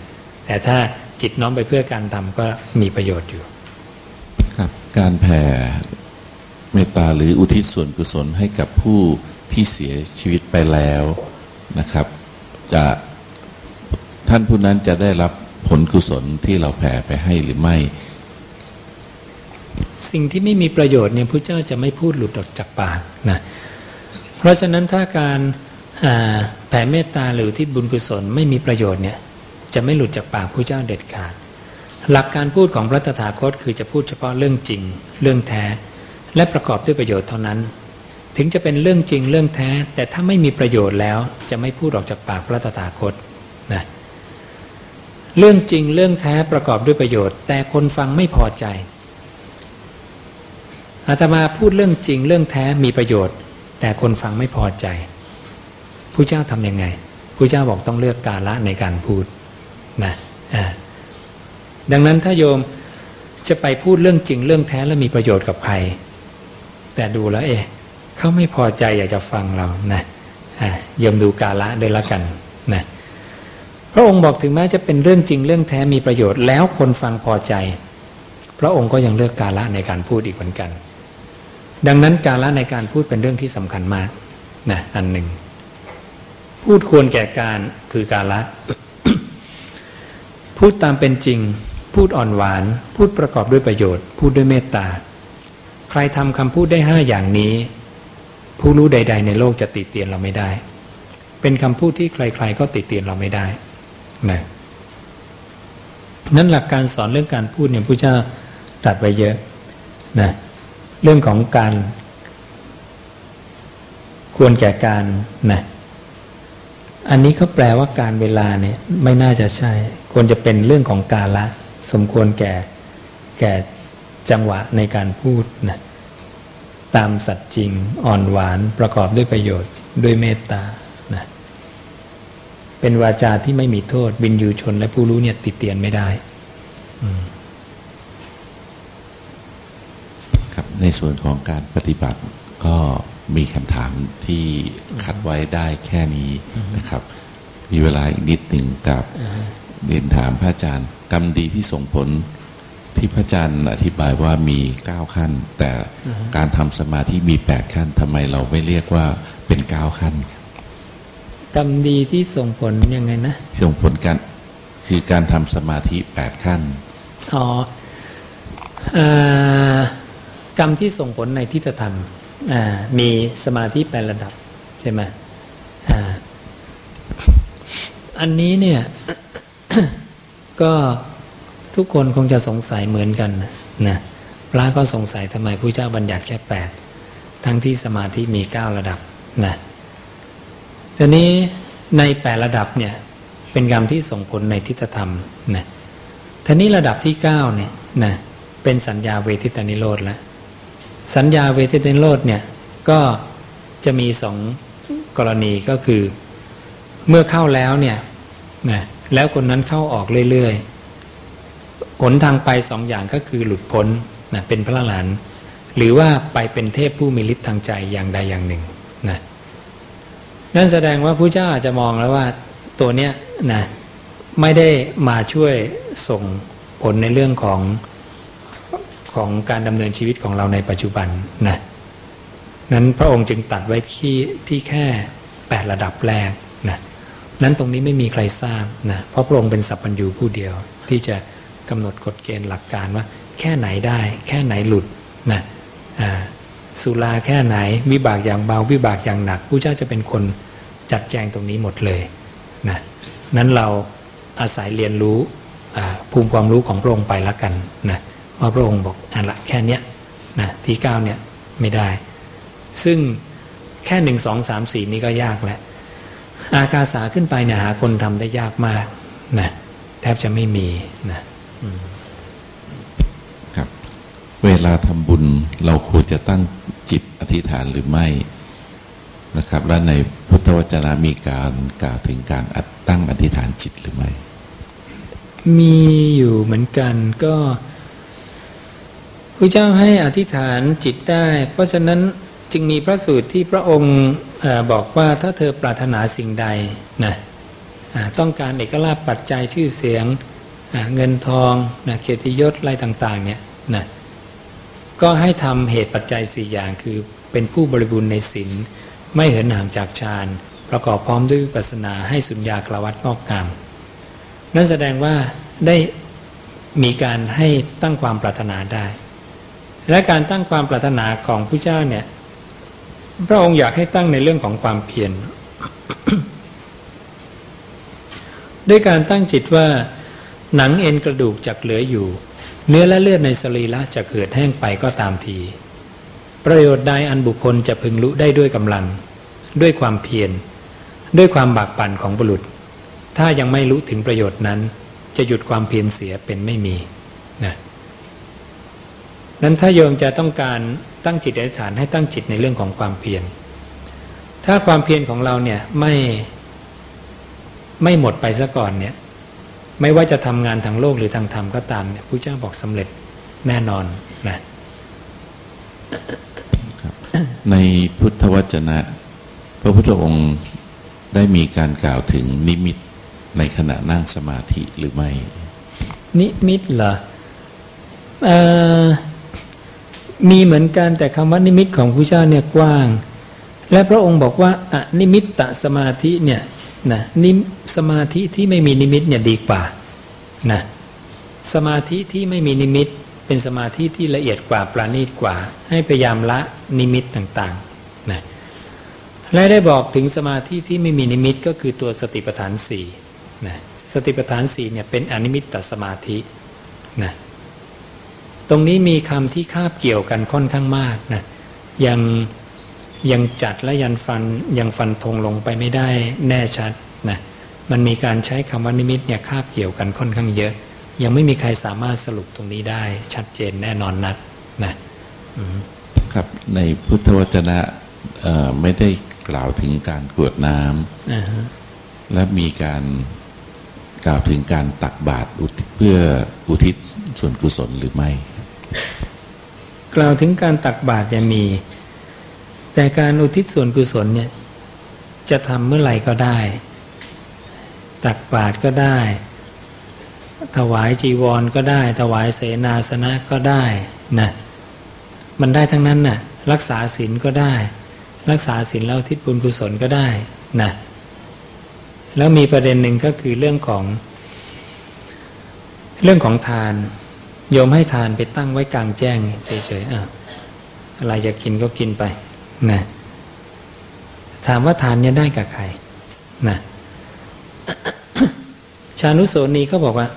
แต่ถ้าจิตน้อมไปเพื่อการทำก็มีประโยชน์อยู่ครับการแผ่เมตตาหรืออุทิศส่วนกุศลให้กับผู้ที่เสียชีวิตไปแล้วนะครับ จะท่านผู้นั้นจะได้รับผลกุศลที่เราแผ่ไปให้หรือไม่ สิ่งที่ไม่มีประโยชน์เนี่ยพระเจ้าจะไม่พูดหลุดออกจากปากนะเพราะฉะนั้นถ้าการแผ่เมตตาหรือที่บุญกุศลไม่มีประโยชน์เนี่ยจะไม่หลุดจากปากพระเจ้าเด็ดขาด หลักการพูดของพระตถาคตคือจะพูดเฉพาะเรื่องจริง เรื่องแท้ และประกอบด้วยประโยชน์เท่านั้น ถึงจะเป็นเรื่องจริงเรื่องแท้ แต่ถ้าไม่มีประโยชน์แล้วจะไม่พูดออกจากปากพระตถาคตนะเรื่องจริงเรื่องแท้ประกอบด้วยประโยชน์ แต่คนฟังไม่พอใจ อาตมาพูดเรื่องจริงเรื่องแท้มีประโยชน์ แต่คนฟังไม่พอใจผู้เจ้าทำยังไงผู้เจ้าบอกต้องเลือกกาละในการพูดนะดังนั้นถ้าโยมจะไปพูดเรื่องจริงเรื่องแท้และมีประโยชน์กับใคร แต่ดูแล้ว เอ๊ะเขาไม่พอใจอยากจะฟังเรานะโยมดูกาละด้วยละกันนะพระองค์บอกถึงแม้จะเป็นเรื่องจริงเรื่องแท้มีประโยชน์แล้วคนฟังพอใจ พระองค์ก็ยังเลือกกาละในการพูดอีกเหมือนกัน ดังนั้นกาละในการพูดเป็นเรื่องที่สำคัญมากนะอันหนึ่ง พูดควรแก่การคือกาละ พูดตามเป็นจริง พูดอ่อนหวาน พูดประกอบด้วยประโยชน์ พูดด้วยเมตตา ใครทำคำพูดได้ห้าอย่างนี้ ผู้รู้ใด ๆ ในโลกจะติเตียนเราไม่ได้ เป็นคำพูดที่ใคร ๆ ก็ติเตียนเราไม่ได้นะนั้นหลักการสอนเรื่องการพูดเนี่ยผู้เจ้าตรัสไว้เยอะนะ เรื่องของการ ควรแก่การนะอันนี้เขาแปลว่าการเวลาเนี่ยไม่น่าจะใช่ ควรจะเป็นเรื่องของกาละสมควรแก่แก่จังหวะในการพูดนะตามสัจจริงอ่อนหวานประกอบด้วยประโยชน์ด้วยเมตตานะเป็นวาจาที่ไม่มีโทษ บินยูชนและผู้รู้เนี่ยติดเตียนไม่ได้ ครับในส่วนของการปฏิบัติก็มีคำถามที่คัดไว้ได้แค่นี้นะครับ มีเวลาอีกนิดหนึ่งกับเรียนถามพระอาจารย์ กรรมดีที่ส่งผลที่พระอาจารย์อธิบายว่ามีเก้าขั้น แต่การทำสมาธิมีแปดขั้นทำไมเราไม่เรียกว่าเป็นเก้าขั้น กรรมดีที่ส่งผลยังไงนะ ส่งผลการคือการทำสมาธิแปดขั้น อ๋อ กรรมที่ส่งผลในทิฏฐธรรมมีสมาธิแปดระดับใช่ไหมอันนี้เนี่ยก็ทุกคนคงจะสงสัยเหมือนกันนะพระก็สงสัยทำไมผู้เจ้าบัญญัติแค่แปดทั้งที่สมาธิมีเก้าระดับนะทีนี้ในแปดระดับเนี่ยเป็นกรรมที่ส่งผลในทิฏฐธรรมนะทีนี้ระดับที่เก้าเนี่ยนะเป็นสัญญาเวทิตานิโรธแล้ว สัญญาเวทนิโรธเนี่ยก็จะมีสองกรณีก็คือ เมื่อเข้าแล้วเนี่ยนะแล้วคนนั้นเข้าออกเรื่อยหนทางไปสองอย่างก็คือหลุดพ้นนะเป็นพระหลานหรือว่าไปเป็นเทพผู้มีฤทธิ์ทางใจอย่างใดอย่างหนึ่งนะนั่นแสดงว่าพระเจ้าอาจจะมองแล้วว่าตัวเนี้ยนะไม่ได้มาช่วยส่งผลในเรื่องของ ของการดำเนินชีวิตของเราในปัจจุบันนะนั้นพระองค์จึงตัดไว้ที่ที่แค่แปดระดับแรกนะนั้นตรงนี้ไม่มีใครทราบนะเพราะพระองค์เป็นสัพพัญญูผู้เดียว ที่จะกำหนดกฎเกณฑ์หลักการว่า แค่ไหนได้ แค่ไหนหลุดนะสุราแค่ไหน วิบากอย่างเบา วิบากอย่างหนักผู้เจ้าจะเป็นคนจัดแจงตรงนี้หมดเลยนะนั้นเราอาศัยเรียนรู้ภูมิความรู้ของพระองค์ไปละกันนะ ว่าพระองค์บอกอันละแค่เนี้ยนะที่เก้าเนี่ยไม่ได้ ซึ่งแค่หนึ่งสองสามสี่นี้ก็ยากแล้วอากาสาขึ้นไปเนี่ยหาคนทำได้ยากมากนะแทบจะไม่มีนะครับ เวลาทำบุญเราควรจะตั้งจิตอธิษฐานหรือไม่นะครับ และในพุทธวจนะมีการกล่าวถึงการตั้งอธิษฐานจิตหรือไม่ มีอยู่เหมือนกันก็ พระเจ้าให้อธิษฐานจิตได้ เพราะฉะนั้นจึงมีพระสูตรที่พระองค์บอกว่าถ้าเธอปรารถนาสิ่งใดนะต้องการเอกลาภปัจจัยชื่อเสียงเงินทองนะเกียรติยศอะไรต่างๆเนี่ยนะก็ให้ทำเหตุปัจจัยสี่อย่างคือเป็นผู้บริบูรณ์ในศีลไม่เหินห่างจากฌานประกอบพร้อมด้วยปัสนาให้สุญญากลวัตงอกงามนั่นแสดงว่าได้มีการให้ตั้งความปรารถนาได้ และการตั้งความปรารถนาของพระเจ้าเนี่ย พระองค์อยากให้ตั้งในเรื่องของความเพียรด้วยการตั้งจิตว่าหนังเอ็นกระดูกจักเหลืออยู่ เนื้อและเลือดในสรีระจะเกิดแห้งไปก็ตามที ประโยชน์ใดอันบุคคลจะพึงรู้ได้ด้วยกำลัง ด้วยความเพียรด้วยความบากปั่นของบุรุษ ถ้ายังไม่รู้ถึงประโยชน์นั้น จะหยุดความเพียรเสียเป็นไม่มีนะ นั้นถ้าโยมจะต้องการตั้งจิตอธิษฐานให้ตั้งจิตในเรื่องของความเพียร ถ้าความเพียรของเราเนี่ยไม่ไม่หมดไปซะก่อนเนี่ยไม่ว่าจะทำงานทางโลกหรือทางธรรมก็ตามเนี่ยพระเจ้าบอกสำเร็จแน่นอนนะในพุทธวจนะ พระพุทธองค์ได้มีการกล่าวถึงนิมิตในขณะนั่งสมาธิหรือไม่ นิมิตเหรออ มีเหมือนกันแต่คำว่านิมิตของพระพุทธเจ้าเนี่ยกว้าง และพระองค์บอกว่าอนิมิตตสมาธิเนี่ยนะนิสมาธิที่ไม่มีนิมิตเนี่ยดีกว่านะสมาธิที่ไม่มีนิมิตเป็นสมาธิที่ละเอียดกว่าปราณีตกว่า ให้พยายามละนิมิตต่างๆนะและได้บอกถึงสมาธิที่ไม่มีนิมิตก็คือตัวสติปัฏฐานสี่นะสติปัฏฐานสี่เนี่ยเป็นอนิมิตตสมาธินะ ตรงนี้มีคำที่คาบเกี่ยวกันค่อนข้างมากนะยังยังจัดและยันฟันยังฟันธงลงไปไม่ได้แน่ชัดนะมันมีการใช้คำว่านิมิตเนี่ยคาบเกี่ยวกันค่อนข้างเยอะ ยังไม่มีใครสามารถสรุปตรงนี้ได้ ชัดเจนแน่นอนนักนะครับในพุทธวจนะไม่ได้กล่าวถึงการกรวดน้ำและมีการกล่าวถึงการตักบาตรเพื่ออุทิศส่วนกุศลหรือไม่ กล่าวถึงการตักบาตรยังมี แต่การอุทิศส่วนกุศลเนี่ยจะทำเมื่อไหร่ก็ได้ ตักบาตรก็ได้ ถวายจีวรก็ได้ ถวายเสนาสนะก็ได้นะมันได้ทั้งนั้นน่ะรักษาศีลก็ได้ รักษาศีลแล้วทิศบุญกุศลก็ได้นะแล้วมีประเด็นหนึ่งก็คือเรื่องของ เรื่องของทาน โยมให้ทานไปตั้งไว้กลางแจ้งเฉยๆอะอะไรจะกินก็กินไปนะถามว่าทานเนี่ยได้กับใครนะชานุโสนีเขาบอกว่า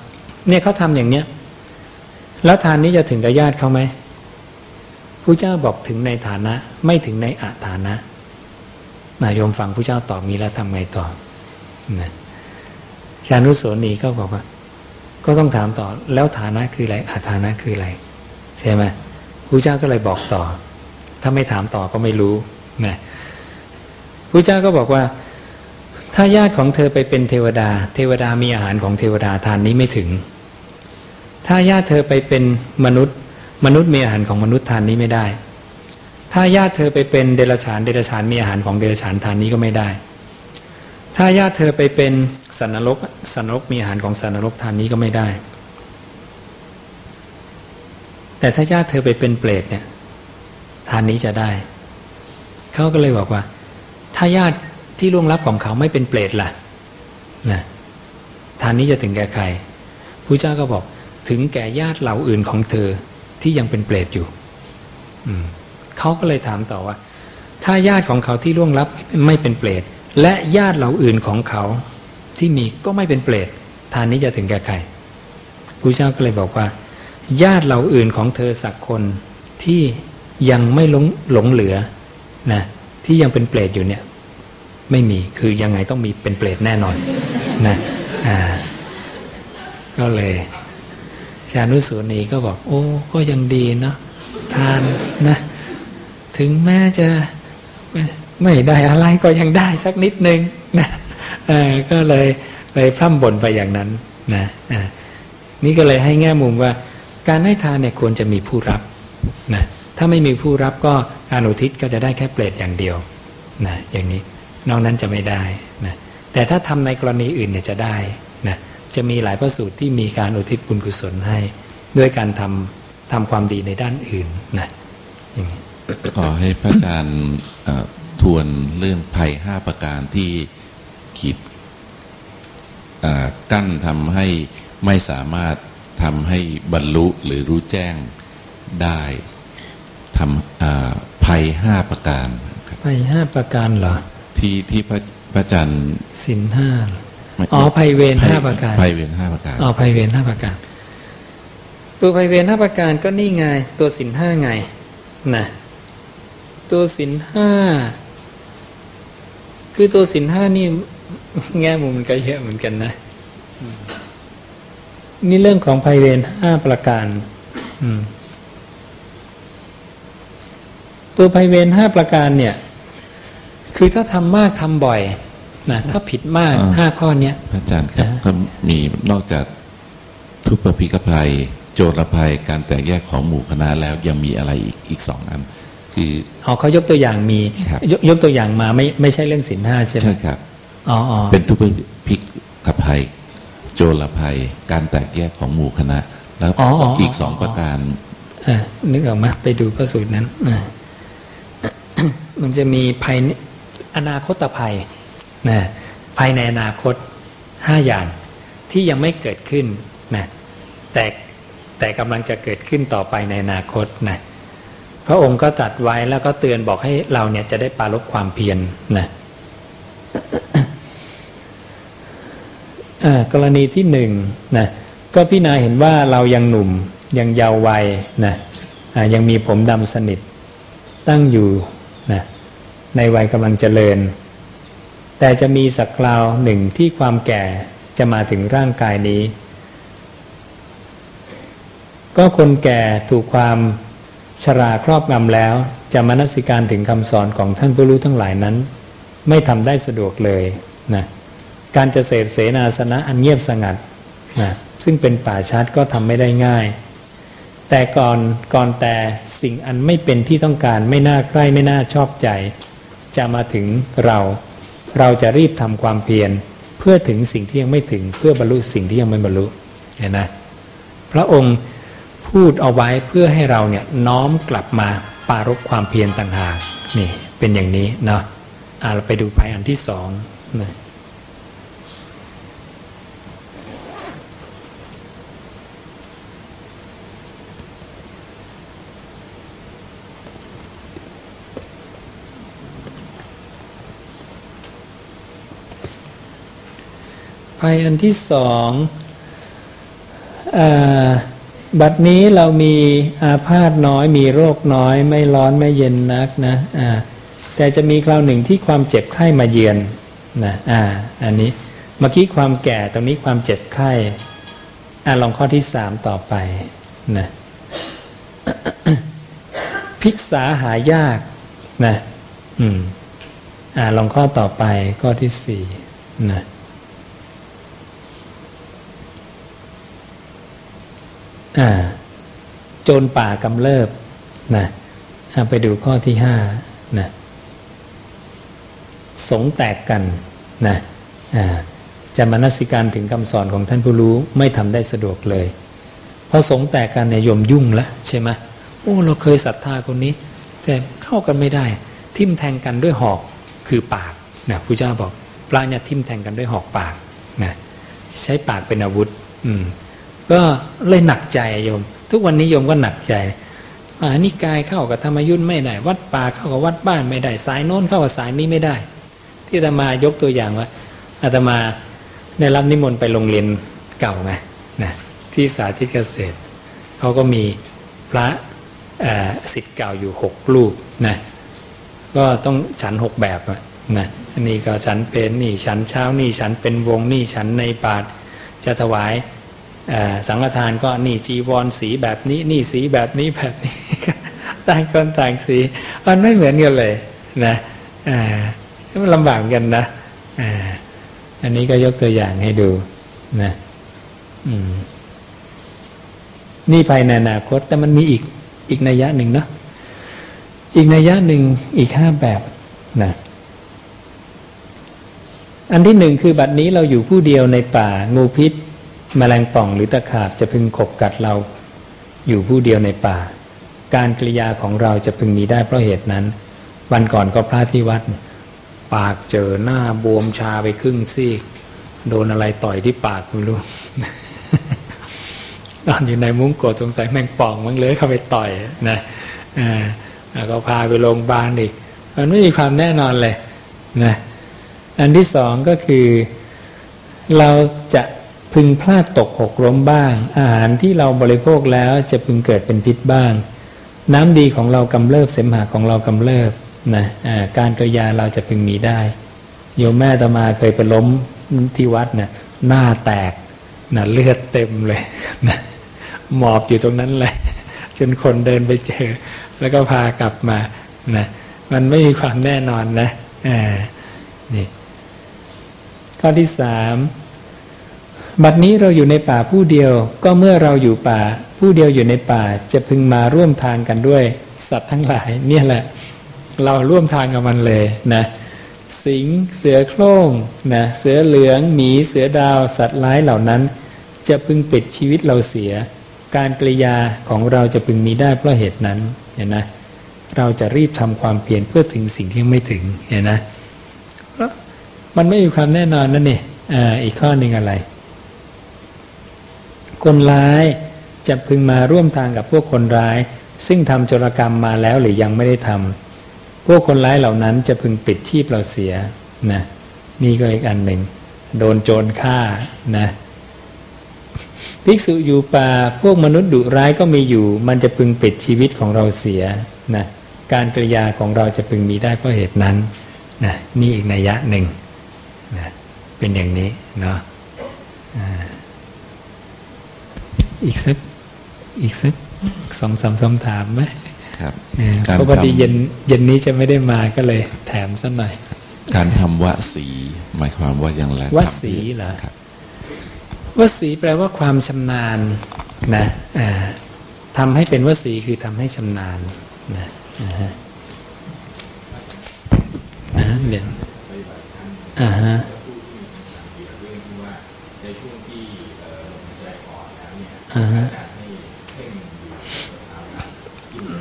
เนี่ยเขาทำอย่างเนี้ย แล้วทานนี้จะถึงกับญาติเขาไหมผู้เจ้าบอกถึงในฐานะ ไม่ถึงในอาฐานะนายโยมฟังผู้เจ้าตอบมีแล้วทำไงต่อนะชานุโสนีก็บอกว่า ก็ต้องถามต่อแล้วฐานะคืออะไรอาฐานะคืออะไรใช่ไหมผู้เจ้าก็เลยบอกต่อ ถ้าไม่ถามต่อก็ไม่รู้นะพระเจ้าก็บอกว่า ถ้าญาติของเธอไปเป็นเทวดา เทวดามีอาหารของเทวดาทานนี้ไม่ถึง ถ้าญาติเธอไปเป็นมนุษย์ มนุษย์มีอาหารของมนุษย์ทานนี้ไม่ได้ ถ้าญาติเธอไปเป็นเดรัจฉานเดรัจฉานมีอาหารของเดรัจฉานทานนี้ก็ไม่ได้ ถ้าญาติเธอไปเป็นสันนรกสันนรกมีอาหารของสันนรกทานนี้ก็ไม่ได้ แต่ถ้าญาติเธอไปเป็นเปรตเนี่ยทานนี้จะได้ เขาก็เลยบอกว่า ถ้าญาติที่ล่วงลับของเขาไม่เป็นเปรตล่ะนะทานนี้จะถึงแก่ใครพระเจ้าก็บอกถึงแก่ญาติเหล่าอื่นของเธอที่ยังเป็นเปรตอยู่อืมเขาก็เลยถามต่อว่า ถ้าญาติของเขาที่ล่วงลับไม่เป็นเปรต และญาติเหล่าอื่นของเขาที่มีก็ไม่เป็นเปรตทานนี้จะถึงแก่ใครพระเจ้าก็เลยบอกว่า ญาติเหล่าอื่นของเธอสักคนที่ยังไม่หลงหลงเหลือนะที่ยังเป็นเปรตอยู่เนี่ย ไม่มีคือยังไงต้องมีเป็นเปรตแน่นอนนะอ่าก็เลยชานุสูนีก็บอก โอ้ก็ยังดีเนาะทานนะ ถึงแม้จะ ไม่ได้อะไรก็ยังได้สักนิดนึงนะก็เลยเลยพร่ำบ่นไปอย่างนั้นนะนี่ก็เลยให้แง่มุมว่า การให้ทานเนี่ยควรจะมีผู้รับนะถ้าไม่มีผู้รับก็การอุทิศก็จะได้แค่เปรตอย่างเดียวนะอย่างนี้นอกนั้นจะไม่ได้นะแต่ถ้าทำในกรณีอื่นเนี่ยจะได้นะจะมีหลายพระสูตรที่มีการอุทิศบุญกุศลให้ ด้วยการทำทำความดีในด้านอื่นนะอย่างนี้ขอให้พระอาจารย์ วนเรื่องภัยห้าประการที่ขีดกั้นทำให้ไม่สามารถทำให้บรรลุหรือรู้แจ้งได้ทำภัยห้าประการภัยห้าประการเหรอ ที่ที่พระพระอาจารย์สินห้าอ๋อภัยเวรห้าประการภัยเวรห้าประการอ๋อภัยเวรห้าประการ ตัวภัยเวรห้าประการก็นี่ไง ตัวสินห้าไงนะตัวสินห้า คือตัวสินห้านี่แง่มุมมันก็เยอะเหมือนกันนะ นี่เรื่องของภัยเวรห้าประการอืมตัวภัยเวรห้าประการเนี่ย คือถ้าทำมากทำบ่อยนะถ้าผิดมากห้าข้อเนี้ยพระอาจารย์ครับก็มีนอกจากทุพพิกภัย โจรภัยการแตกแยกของหมู่คณะแล้วยังมีอะไรอีกอีกสองอัน คืออ๋อเขายกตัวอย่างมียกยกตัวอย่างมาไม่ไม่ใช่เรื่องสินห้าใช่ไหมใช่ครับอ๋อเป็นทุพพิกภัย โจรภัย การแตกแยกของหมู่คณะ แล้วอีกสองประการนึกออกมาไปดูพระสูตรนั้นมันจะมีภัยอนาคตภัยนะภายในอนาคตห้าอย่างที่ยังไม่เกิดขึ้นนะแต่แต่กำลังจะเกิดขึ้นต่อไปในอนาคตนะ พระองค์ก็ตัดไว้แล้วก็เตือนบอกให้เราเนี่ยจะได้ปาลบความเพียรนนะกรณีที่หนึ่งนะก็พี่นายเห็นว่าเรายังหนุ่มยังเยาว์วัยนะยังมีผมดำสนิทตั้งอยู่นะในวัยกำลังเจริญ แต่จะมีสักคราวหนึ่งที่ความแก่จะมาถึงร่างกายนี้ ก็คนแก่ถูกความ ชราครอบงำแล้วจะมนสิการถึงคำสอนของท่านผู้รู้ทั้งหลายนั้น ไม่ทำได้สะดวกเลยนะการจะเสพเสนาสนะอันเงียบสงัดนะซึ่งเป็นป่าชัดก็ทำไม่ได้ง่าย แต่ก่อนก่อนแต่สิ่งอันไม่เป็นที่ต้องการไม่น่าใคร่ไม่น่าชอบใจ จะมาถึงเรา เราจะรีบทำความเพียรเพื่อถึงสิ่งที่ยังไม่ถึงเพื่อบรรลุสิ่งที่ยังไม่บรรลุเห็นไหมพระองค์ พูดเอาไว้เพื่อให้เราเนี่ยน้อมกลับมาปารบความเพียรต่างหากนี่เป็นอย่างนี้เนาะเราไปดูภายอันที่สองนะภัยอันที่สองอ บัดนี้เรามีอาพาธน้อย มีโรคน้อย ไม่ร้อนไม่เย็นนักนะะแต่จะมีคราวหนึ่งที่ความเจ็บไข้มาเยือนนะอ่าอันนี้เมื่อกี้ความแก่ตรงนี้ความเจ็บไข้อ่าลองข้อที่สามต่อไปนะพิกษาหายากนะอืมอ่าลองข้อต่อไปข้อที่สี่นะ อ่า โจรป่ากำเริบนะไปดูข้อที่ห้านะสงแตกกันนะอ่าจะมานสิการถึงคำสอนของท่านผู้รู้ไม่ทำได้สะดวกเลย เพอสงแตกกันเนี่ยยมยุ่งล้วใช่ไหมโอ้เราเคยศรัทธาคนนี้ แต่เข้ากันไม่ได้ ทิมแทงกันด้วยหอกคือปากนะพระเจ้าบอกปลาเนี่ยทิมแทงกันด้วยหอกปากนะใช้ปากเป็นอาวุธ อืม ก็เลยหนักใจโยม ทุกวันนี้โยมก็หนักใจอ่านิกายเข้ากับธรรมยุทธ์ไม่ได้ วัดป่าเข้ากับวัดบ้านไม่ได้ สายโน้นเข้ากับสายนี้ไม่ได้ ที่อาตมายกตัวอย่างว่าอาตมาได้รับนิมนต์ไปโรงเรียนเก่าไงนะที่สาธิตเกษตรเขาก็มีพระสิทธิ์เก่าอยู่หกรูปนะก็ต้องฉันหกแบบนะนนี้ก็ฉันเป็นนี่ฉันเช้านี่ฉันเป็นวงนี่ฉันในบาทจะถวาย สังฆทานก็นี่จีวรสีแบบนี้ นี่สีแบบนี้แบบนี้ต่างคนต่างสีมันไม่เหมือนกันเลยนะมันลำบากกันนะอันนี้ก็ยกตัวอย่างให้ดูนะนี่ภายในอนาคต แต่มันมีอีกอีกนัยยะหนึ่งเนาะอีกนัยยะหนึ่งอีกห้าแบบนะอันที่หนึ่งคือบัดนี้เราอยู่ผู้เดียวในป่างูพิษ มแมลงป่องหรือตะขาบจะพึงขบกัดเรา อยู่ผู้เดียวในป่า การกริยาของเราจะพึงมีได้เพราะเหตุนั้น วันก่อนก็พระที่วัด ปากเจอหน้าบวมชาไปครึ่งซีก โดนอะไรต่อยที่ปากไม่รู้ตอนอยู่ในมุ้งโกดสงสัยแมงป่องมันเลยเข้าไปต่อยนะอ่าแล้วก็พาไปโรงพยาบาลอีก มันไม่มีความแน่นอนเลยนะอันที่สองก็คือ เราจะ พึงพลาดตกหกล้มบ้าง อาหารที่เราบริโภคแล้วจะพึงเกิดเป็นพิษบ้าง น้ำดีของเรากำเริบเสมหะของเรากำเริบนะการกริยาเราจะพึงมีได้ โยมแม่ตมาเคยไปล้มที่วัดนะ่ยหน้าแตกนะเลือดเต็มเลยนะหมอบอยู่ตรงนั้นเลยจนคนเดินไปเจอ แล้วก็พากลับมานะมันไม่มีความแน่นอนนะอ่านี่ข้อที่สาม บัดนี้เราอยู่ในป่าผู้เดียว ก็เมื่อเราอยู่ป่า ผู้เดียวอยู่ในป่าจะพึงมาร่วมทางกันด้วย สัตว์ทั้งหลาย เนี่ยแหละ เราร่วมทางกับมันเลยนะสิงเสือโคร่งนะเสือเหลืองหมีเสือดาว สัตว์ร้ายเหล่านั้น จะพึงปิดชีวิตเราเสีย การกริยาของเราจะพึงมีได้เพราะเหตุนั้นเห็นนะเราจะรีบทำความเพียรเพื่อถึงสิ่งที่ไม่ถึงเห็นนะมันไม่มีความแน่นอนนั่นนี่อ่าอีกข้อหนึ่งอะไร คนร้ายจะพึงมาร่วมทางกับพวกคนร้าย ซึ่งทำโจรกรรมมาแล้วหรือยังไม่ได้ทำพวกคนร้ายเหล่านั้นจะพึงปิดชีพเราเสียนะนี่ก็อีกอันหนึ่งโดนโจรฆ่านะภิกษุอยู่ป่าพวกมนุษย์ดุร้ายก็มีอยู่ มันจะพึงปิดชีวิตของเราเสียนะการกริยาของเราจะพึงมีได้เพราะเหตุนั้นนะนี่อีกนัยยะหนึ่งนะเป็นอย่างนี้เนาะ อีกสักอีกสักสองสามคำถามไหมครับเพราะพอดีเย็นเย็นนี้จะไม่ได้มาก็เลยแถมสักหน่อย การทำวสีหมายความว่าอย่างไรวสีเหรอวสีแปลว่าความชำนาญนะทำให้เป็นวสีคือทำให้ชำนาญนะนะฮะเรียนอ่าฮะ อ่าฮะ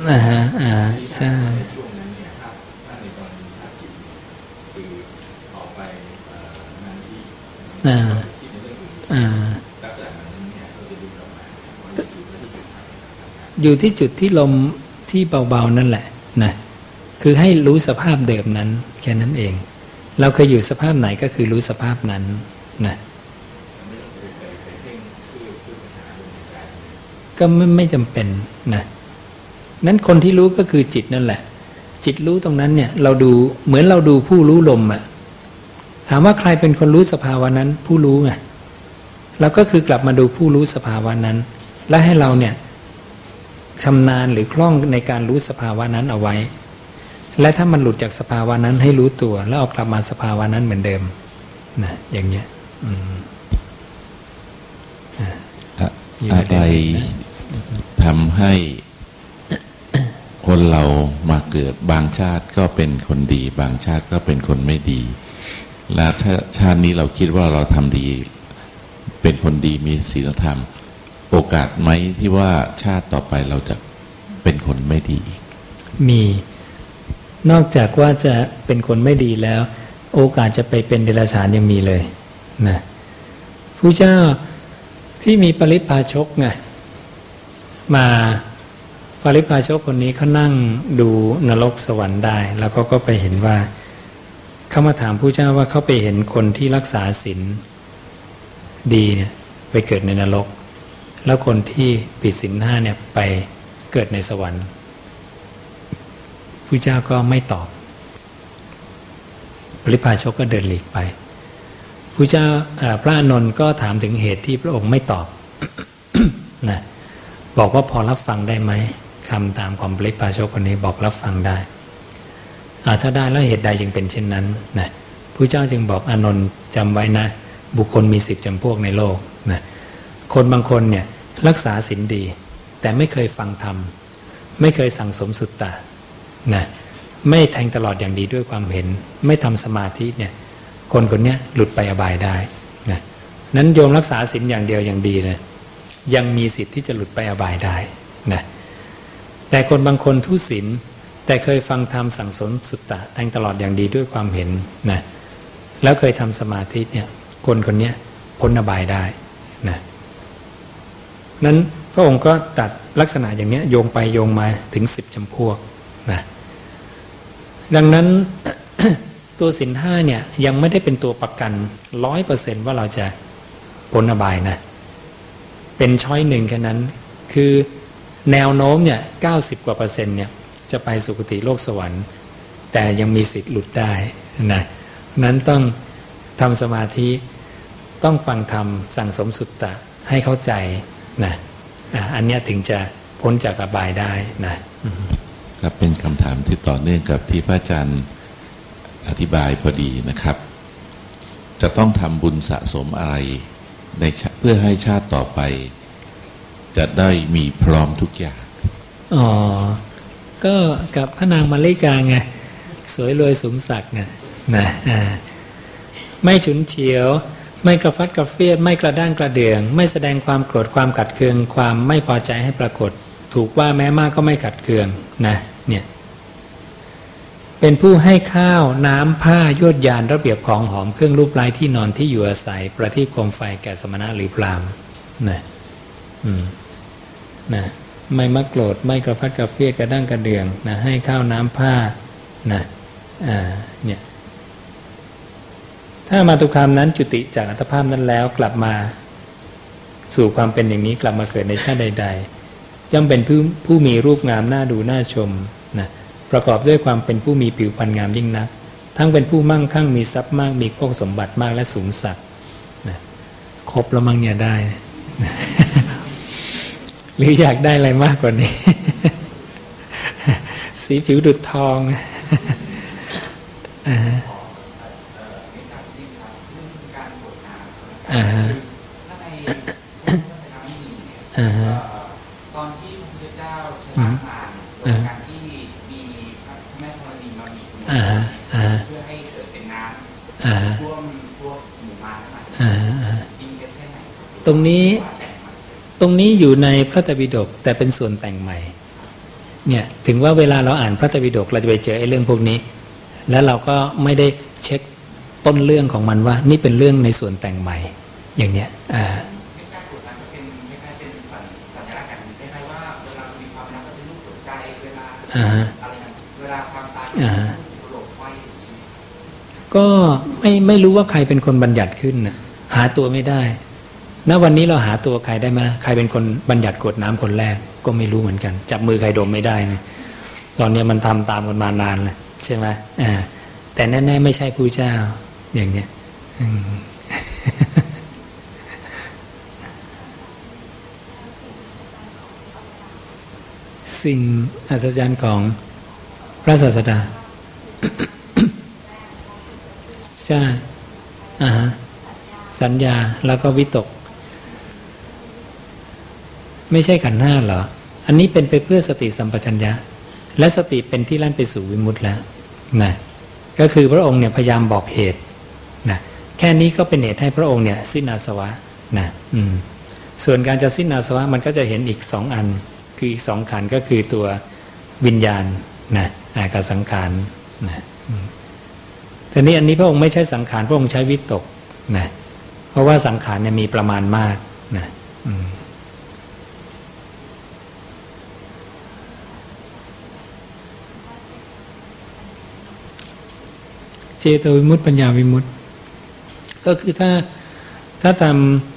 อ่าฮะอ่าใช่อ่าอ่าอยู่ที่จุดที่ลมที่เบาๆนั่นแหละนะคือให้รู้สภาพเดิมนั้น แค่นั้นเอง เราเคยอยู่สภาพไหนก็คือรู้สภาพนั้นนะ ก็ไม่ไม่จำเป็นนะนั้นคนที่รู้ก็คือจิตนั่นแหละ จิตรู้ตรงนั้นเนี่ย เราดูเหมือนเราดูผู้รู้ลมอะถามว่าใครเป็นคนรู้สภาวะนั้น ผู้รู้ไงเราก็คือกลับมาดูผู้รู้สภาวะนั้น และให้เราเนี่ยชำนาญหรือคล่องในการรู้สภาวะนั้นเอาไว้ และถ้ามันหลุดจากสภาวะนั้นให้รู้ตัว แล้วเอากลับมาสภาวะนั้นเหมือนเดิมนะอย่างเงี้ยอืมอะไร ทำให้คนเรามาเกิดบางชาติก็เป็นคนดี บางชาติก็เป็นคนไม่ดี และถ้าชาตินี้เราคิดว่าเราทำดี เป็นคนดีมีศีลธรรม โอกาสไหมที่ว่าชาติต่อไปเราจะเป็นคนไม่ดีอีกมี นอกจากว่าจะเป็นคนไม่ดีแล้ว โอกาสจะไปเป็นเดรัจฉานยังมีเลยนะผู้เจ้าที่มีปริพาชกไง มาปริพาชกคนนี้เขานั่งดูนรกสวรรค์ได้ แล้วเขาก็ไปเห็นว่าเขามาถามผู้เจ้าว่าเขาไปเห็นคนที่รักษาศีลดีเนี่ยไปเกิดในนรก แล้วคนที่ผิดศีลห้าเนี่ยไปเกิดในสวรรค์ผู้เจ้าก็ไม่ตอบปริพาชกก็เดินหลีกไปผู้เจ้าพระนนท์ก็ถามถึงเหตุที่พระองค์ไม่ตอบนะ บอกว่าพอรับฟังได้ไหมคำตามความปริพาชกคนนี้บอกรับฟังได้ถ้าได้แล้วเหตุใดจึงเป็นเช่นนั้นนะผู้เจ้าจึงบอกอนนท์จำไว้นะ บุคคลมีสิบจำพวกในโลกนะคนบางคนเนี่ยรักษาศีลดี แต่ไม่เคยฟังธรรม ไม่เคยสั่งสมสุตตะนะไม่แทงตลอดอย่างดีด้วยความเห็น ไม่ทำสมาธิเนี่ยคนคนนี้หลุดไปอบายได้นะนั้นโยมรักษาศีลอย่างเดียวอย่างดีเลย ยังมีสิทธิ์ที่จะหลุดไปอบายได้นะแต่คนบางคนทุศีลแต่เคยฟังธรรมสั่งสมสุตตะแทงตลอดอย่างดีด้วยความเห็นนะแล้วเคยทำสมาธิเนี่ยคนคนนี้พ้นอบายได้นะนั้นพระองค์ก็ตัดลักษณะอย่างนี้โยงไปโยงมาถึงสิบจำพวกนะดังนั้นตัวสินห้าเนี่ยยังไม่ได้เป็นตัวประกันร้อยเปอร์เซนว่าเราจะพ้นอบายนะ เป็นช้อยหนึ่งแค่นั้น คือแนวโน้มเนี่ยเก้าสิบกว่าเปอร์เซ็นต์เนี่ยจะไปสุคติโลกสวรรค์ แต่ยังมีสิทธิ์หลุดได้นะนั้นต้องทำสมาธิต้องฟังธรรมสั่งสมสุตตะให้เข้าใจนะอันนี้ถึงจะพ้นจากอบายได้นะครับเป็นคำถามที่ต่อเนื่องกับที่พระอาจารย์อธิบายพอดีนะครับ จะต้องทำบุญสะสมอะไรใน เพื่อให้ชาติต่อไป จะได้มีพร้อมทุกอย่าง อ๋อ ก็กับพระนางมาริกาไง สวยรวยสูงสักดิ์ไงนะไม่ฉุนเฉียว ไม่กระฟัดกระเฟียด ไม่กระด้างกระเดือง ไม่แสดงความโกรธความขัดเคือง ความไม่พอใจให้ปรากฏ ถูกว่าแม้มากก็ไม่ขัดเคืองนะเนี่ย เป็นผู้ให้ข้าวน้ำผ้ายวดยานระเบียบของหอมเครื่องรูปลายที่นอนที่อยู่อาศัย ประทีปโคมไฟแก่สมณะหรือพรามนะอืมนะไม่มักโกรธไม่กระฟัดกระเฟียดกระด้างกระเดืองนะให้ข้าวน้ำผ้านะอ่าเนี่ยถ้ามาตุคามนั้นจุติจากอัตภาพนั้นแล้วกลับมาสู่ความเป็นอย่างนี้กลับมาเกิดในชาติใด ๆ ย่อมเป็นผู้ผู้มีรูปงามน่าดูน่าชมนะ ประกอบด้วยความเป็นผู้มีผิวพรรณงามยิ่งนัก ทั้งเป็นผู้มั่งคั่งมีทรัพย์มาก มีโภคสมบัติมากและสูงสักนะครบแล้วมั่งเนี่ยได้ หรืออยากได้อะไรมากกว่านี้ สีผิวดุดทองอ่าอ่าอ่าตอนที่พระพุทธเจ้าชนะมารเพื่อให้เกิดเป็นน้ำท่วมพวกหมู่มาทั้งหลายจริงแค่ไหน ตรงนี้ตรงนี้อยู่ในพระตบิดกแต่เป็นส่วนแต่งใหม่เนี่ยถึงว่าเวลาเราอ่านพระตบิดกเราจะไปเจอไอ้เรื่องพวกนี้ แล้วเราก็ไม่ได้เช็คต้นเรื่องของมันว่า นี่เป็นเรื่องในส่วนแต่งใหม่ อย่างเนี้ยอ่าอ่าเวลาความตายอ่าก็ไม่ไม่รู้ว่าใครเป็นคนบัญญัติขึ้นนะหาตัวไม่ได้ ณวันนี้เราหาตัวใครได้ไหมใครเป็นคนบัญญัติกดน้ำคนแรกก็ไม่รู้เหมือนกัน จับมือใครดมไม่ได้นะตอนนี้มันทำตามกันมานานแล้วใช่ไหมอ่าแต่แน่ๆไม่ใช่ผู้เจ้า อย่างเนี้ยสิ่งอัศจรรย์ของพระศาสดาใช่อ่าสัญญาแล้วก็วิตก ไม่ใช่ขันห้าเหรอ อันนี้เป็นไปเพื่อสติสัมปชัญญะ และสติเป็นที่ลั่นไปสู่วิมุตติแล้วนะก็คือพระองค์เนี่ยพยายามบอกเหตุนะแค่นี้ก็เป็นเหตุให้พระองค์เนี่ยสิ้นอาสวะนะอืมส่วนการจะสิ้นอาสวะมันก็จะเห็นอีกสองอัน คืออีกสองขันก็คือตัววิญญาณนะอ่ากับสังขารนะอืมทีนี้อันนี้พระองค์ไม่ใช่สังขารพระองค์ใช้วิตกนะเพราะว่าสังขารเนี่ยมีประมาณมากนะอืม เจโตวิมุตติปัญญาวิมุตติก็คือถ้าถ้าท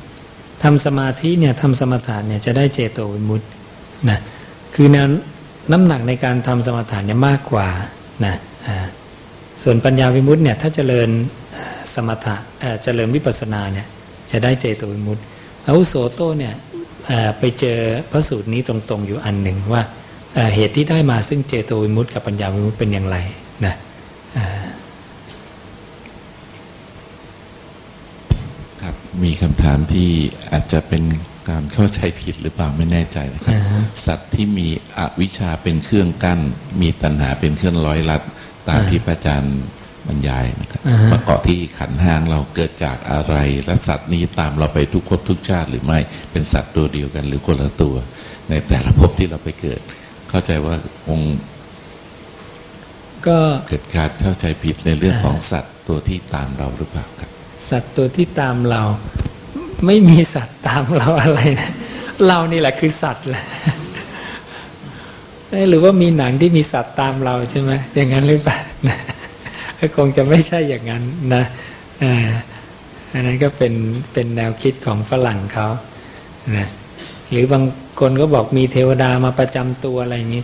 ำทำสมาธิเนี่ยทำสมถะเนี่ยจะได้เจโตวิมุตตินะคือแนวน้ำหนักในการทำสมถะเนี่ยมากกว่านะอ่าส่วนปัญญาวิมุตติเนี่ยถ้าเจริญสมถะเจริญวิปัสสนาเนี่ยจะได้เจโตวิมุตติอาวุโสโตเนี่ยไปเจอพระสูตรนี้ตรงๆอยู่อันหนึ่งว่าเอ่อเหตุที่ได้มาซึ่งเจโตวิมุตติกับปัญญาวิมุตติเป็นอย่างไรนะอ่า ครับ มีคำถามที่อาจจะเป็นการเข้าใจผิดหรือเปล่าไม่แน่ใจนะครับอ่าฮะสัตว์ที่มีอวิชชาเป็นเครื่องกั้น มีตัณหาเป็นเครื่องร้อยลัดตามอ่าที่พระอาจารย์บรรยายนะครับอ่าฮะมาเกาะที่ขันธ์ห้างเราเกิดจากอะไร และสัตว์นี้ตามเราไปทุกภพทุกชาติหรือไม่เป็นสัตว์ตัวเดียวกัน หรือคนละตัว ในแต่ละภพที่เราไปเกิด เข้าใจว่าคงก็เกิดการเข้าใจผิดในเรื่องของสัตว์ตัวที่ตามเราหรือเปล่าครับ สัตว์ตัวที่ตามเรา ไม่มีสัตว์ตามเราอะไรนะเรานี่แหละคือสัตว์แหละหรือว่ามีหนังที่มีสัตว์ตามเราใช่ไหมอย่างนั้นหรือเปล่าก็คงจะไม่ใช่อย่างนั้นนะอ่าอันนั้นก็เป็นเป็นแนวคิดของฝรั่งเขานะหรือบางคนก็บอกมีเทวดามาประจำตัวอะไรอย่างนี้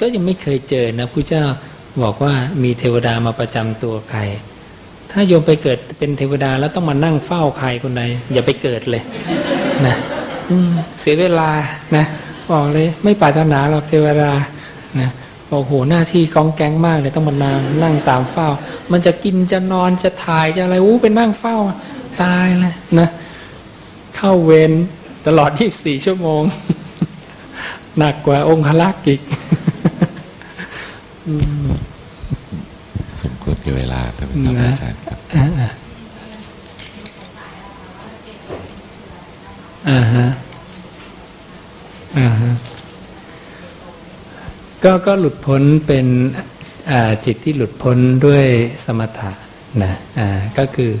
ก็ยังไม่เคยเจอนะผู้เจ้าบอกว่ามีเทวดามาประจำตัวใคร ถ้าโยมไปเกิดเป็นเทวดาแล้วต้องมานั่งเฝ้าใครคนใดอย่าไปเกิดเลยนะอืเสียเวลานะบอกเลย ไม่ปรารถนาหรอกเทวดานะบอกโหหน้าที่กองแก๊งมากเลยต้องมานั่งนั่งตามเฝ้า มันจะกินจะนอนจะถ่ายจะอะไรอู้ไปนั่งเฝ้าตายเลยนะเข้าเวรตลอด 24 ชั่วโมง หนักกว่าองค์ลักษ์อีกสม กับเวลาครับอาจารย์ครับอ่าฮะอ่าฮะก็ก็หลุดพ้นเป็นจิตที่หลุดพ้นด้วยสมถะนะอ่าก็คือ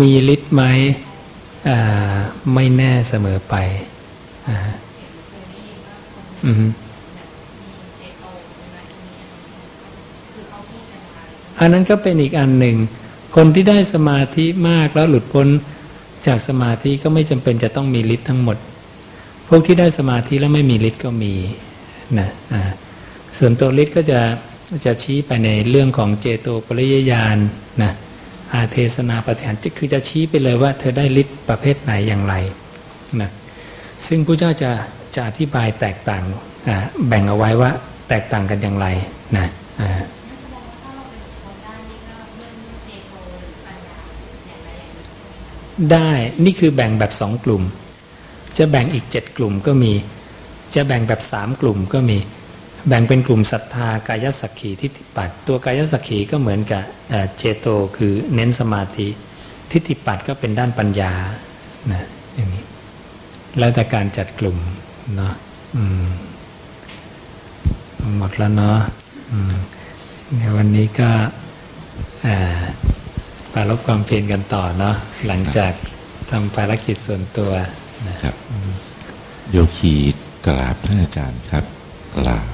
มีฤทธิ์ไหมอ่าไม่แน่เสมอไปอ่าอืม อันนั้นก็เป็นอีกอันหนึ่ง คนที่ได้สมาธิมากแล้วหลุดพ้นจากสมาธิก็ไม่จำเป็นจะต้องมีฤทธิ์ทั้งหมด พวกที่ได้สมาธิแล้วไม่มีฤทธิ์ก็มีนะอ่าส่วนตัวฤทธิ์ก็จะจะชี้ไปในเรื่องของเจโตปริยญาณนะอาเทศนาปฏิหารคือจะชี้ไปเลยว่าเธอได้ฤทธิ์ประเภทไหนอย่างไรนะซึ่งพระเจ้าจะจะอธิบายแตกต่างแบ่งเอาไว้ว่าแตกต่างกันอย่างไรนะอ่า ได้นี่คือแบ่งแบบสองกลุ่ม จะแบ่งอีกเจ็ดกลุ่มก็มี จะแบ่งแบบสามกลุ่มก็มี แบ่งเป็นกลุ่มศรัทธากายสักขีทิฏฐิปัตย์ตัวกายสักขีก็เหมือนกับเจโตคือเน้นสมาธิทิฏฐิปัตย์ก็เป็นด้านปัญญานะอย่างนี้แล้วแต่การจัดกลุ่มเนาะหมดแล้วเนาะในวันนี้ก็อ่า ปรารบความเพียรกันต่อเนาะหลังจากทำภารกิจส่วนตัวนะครับ โยคีกราบท่านอาจารย์ครับกราบ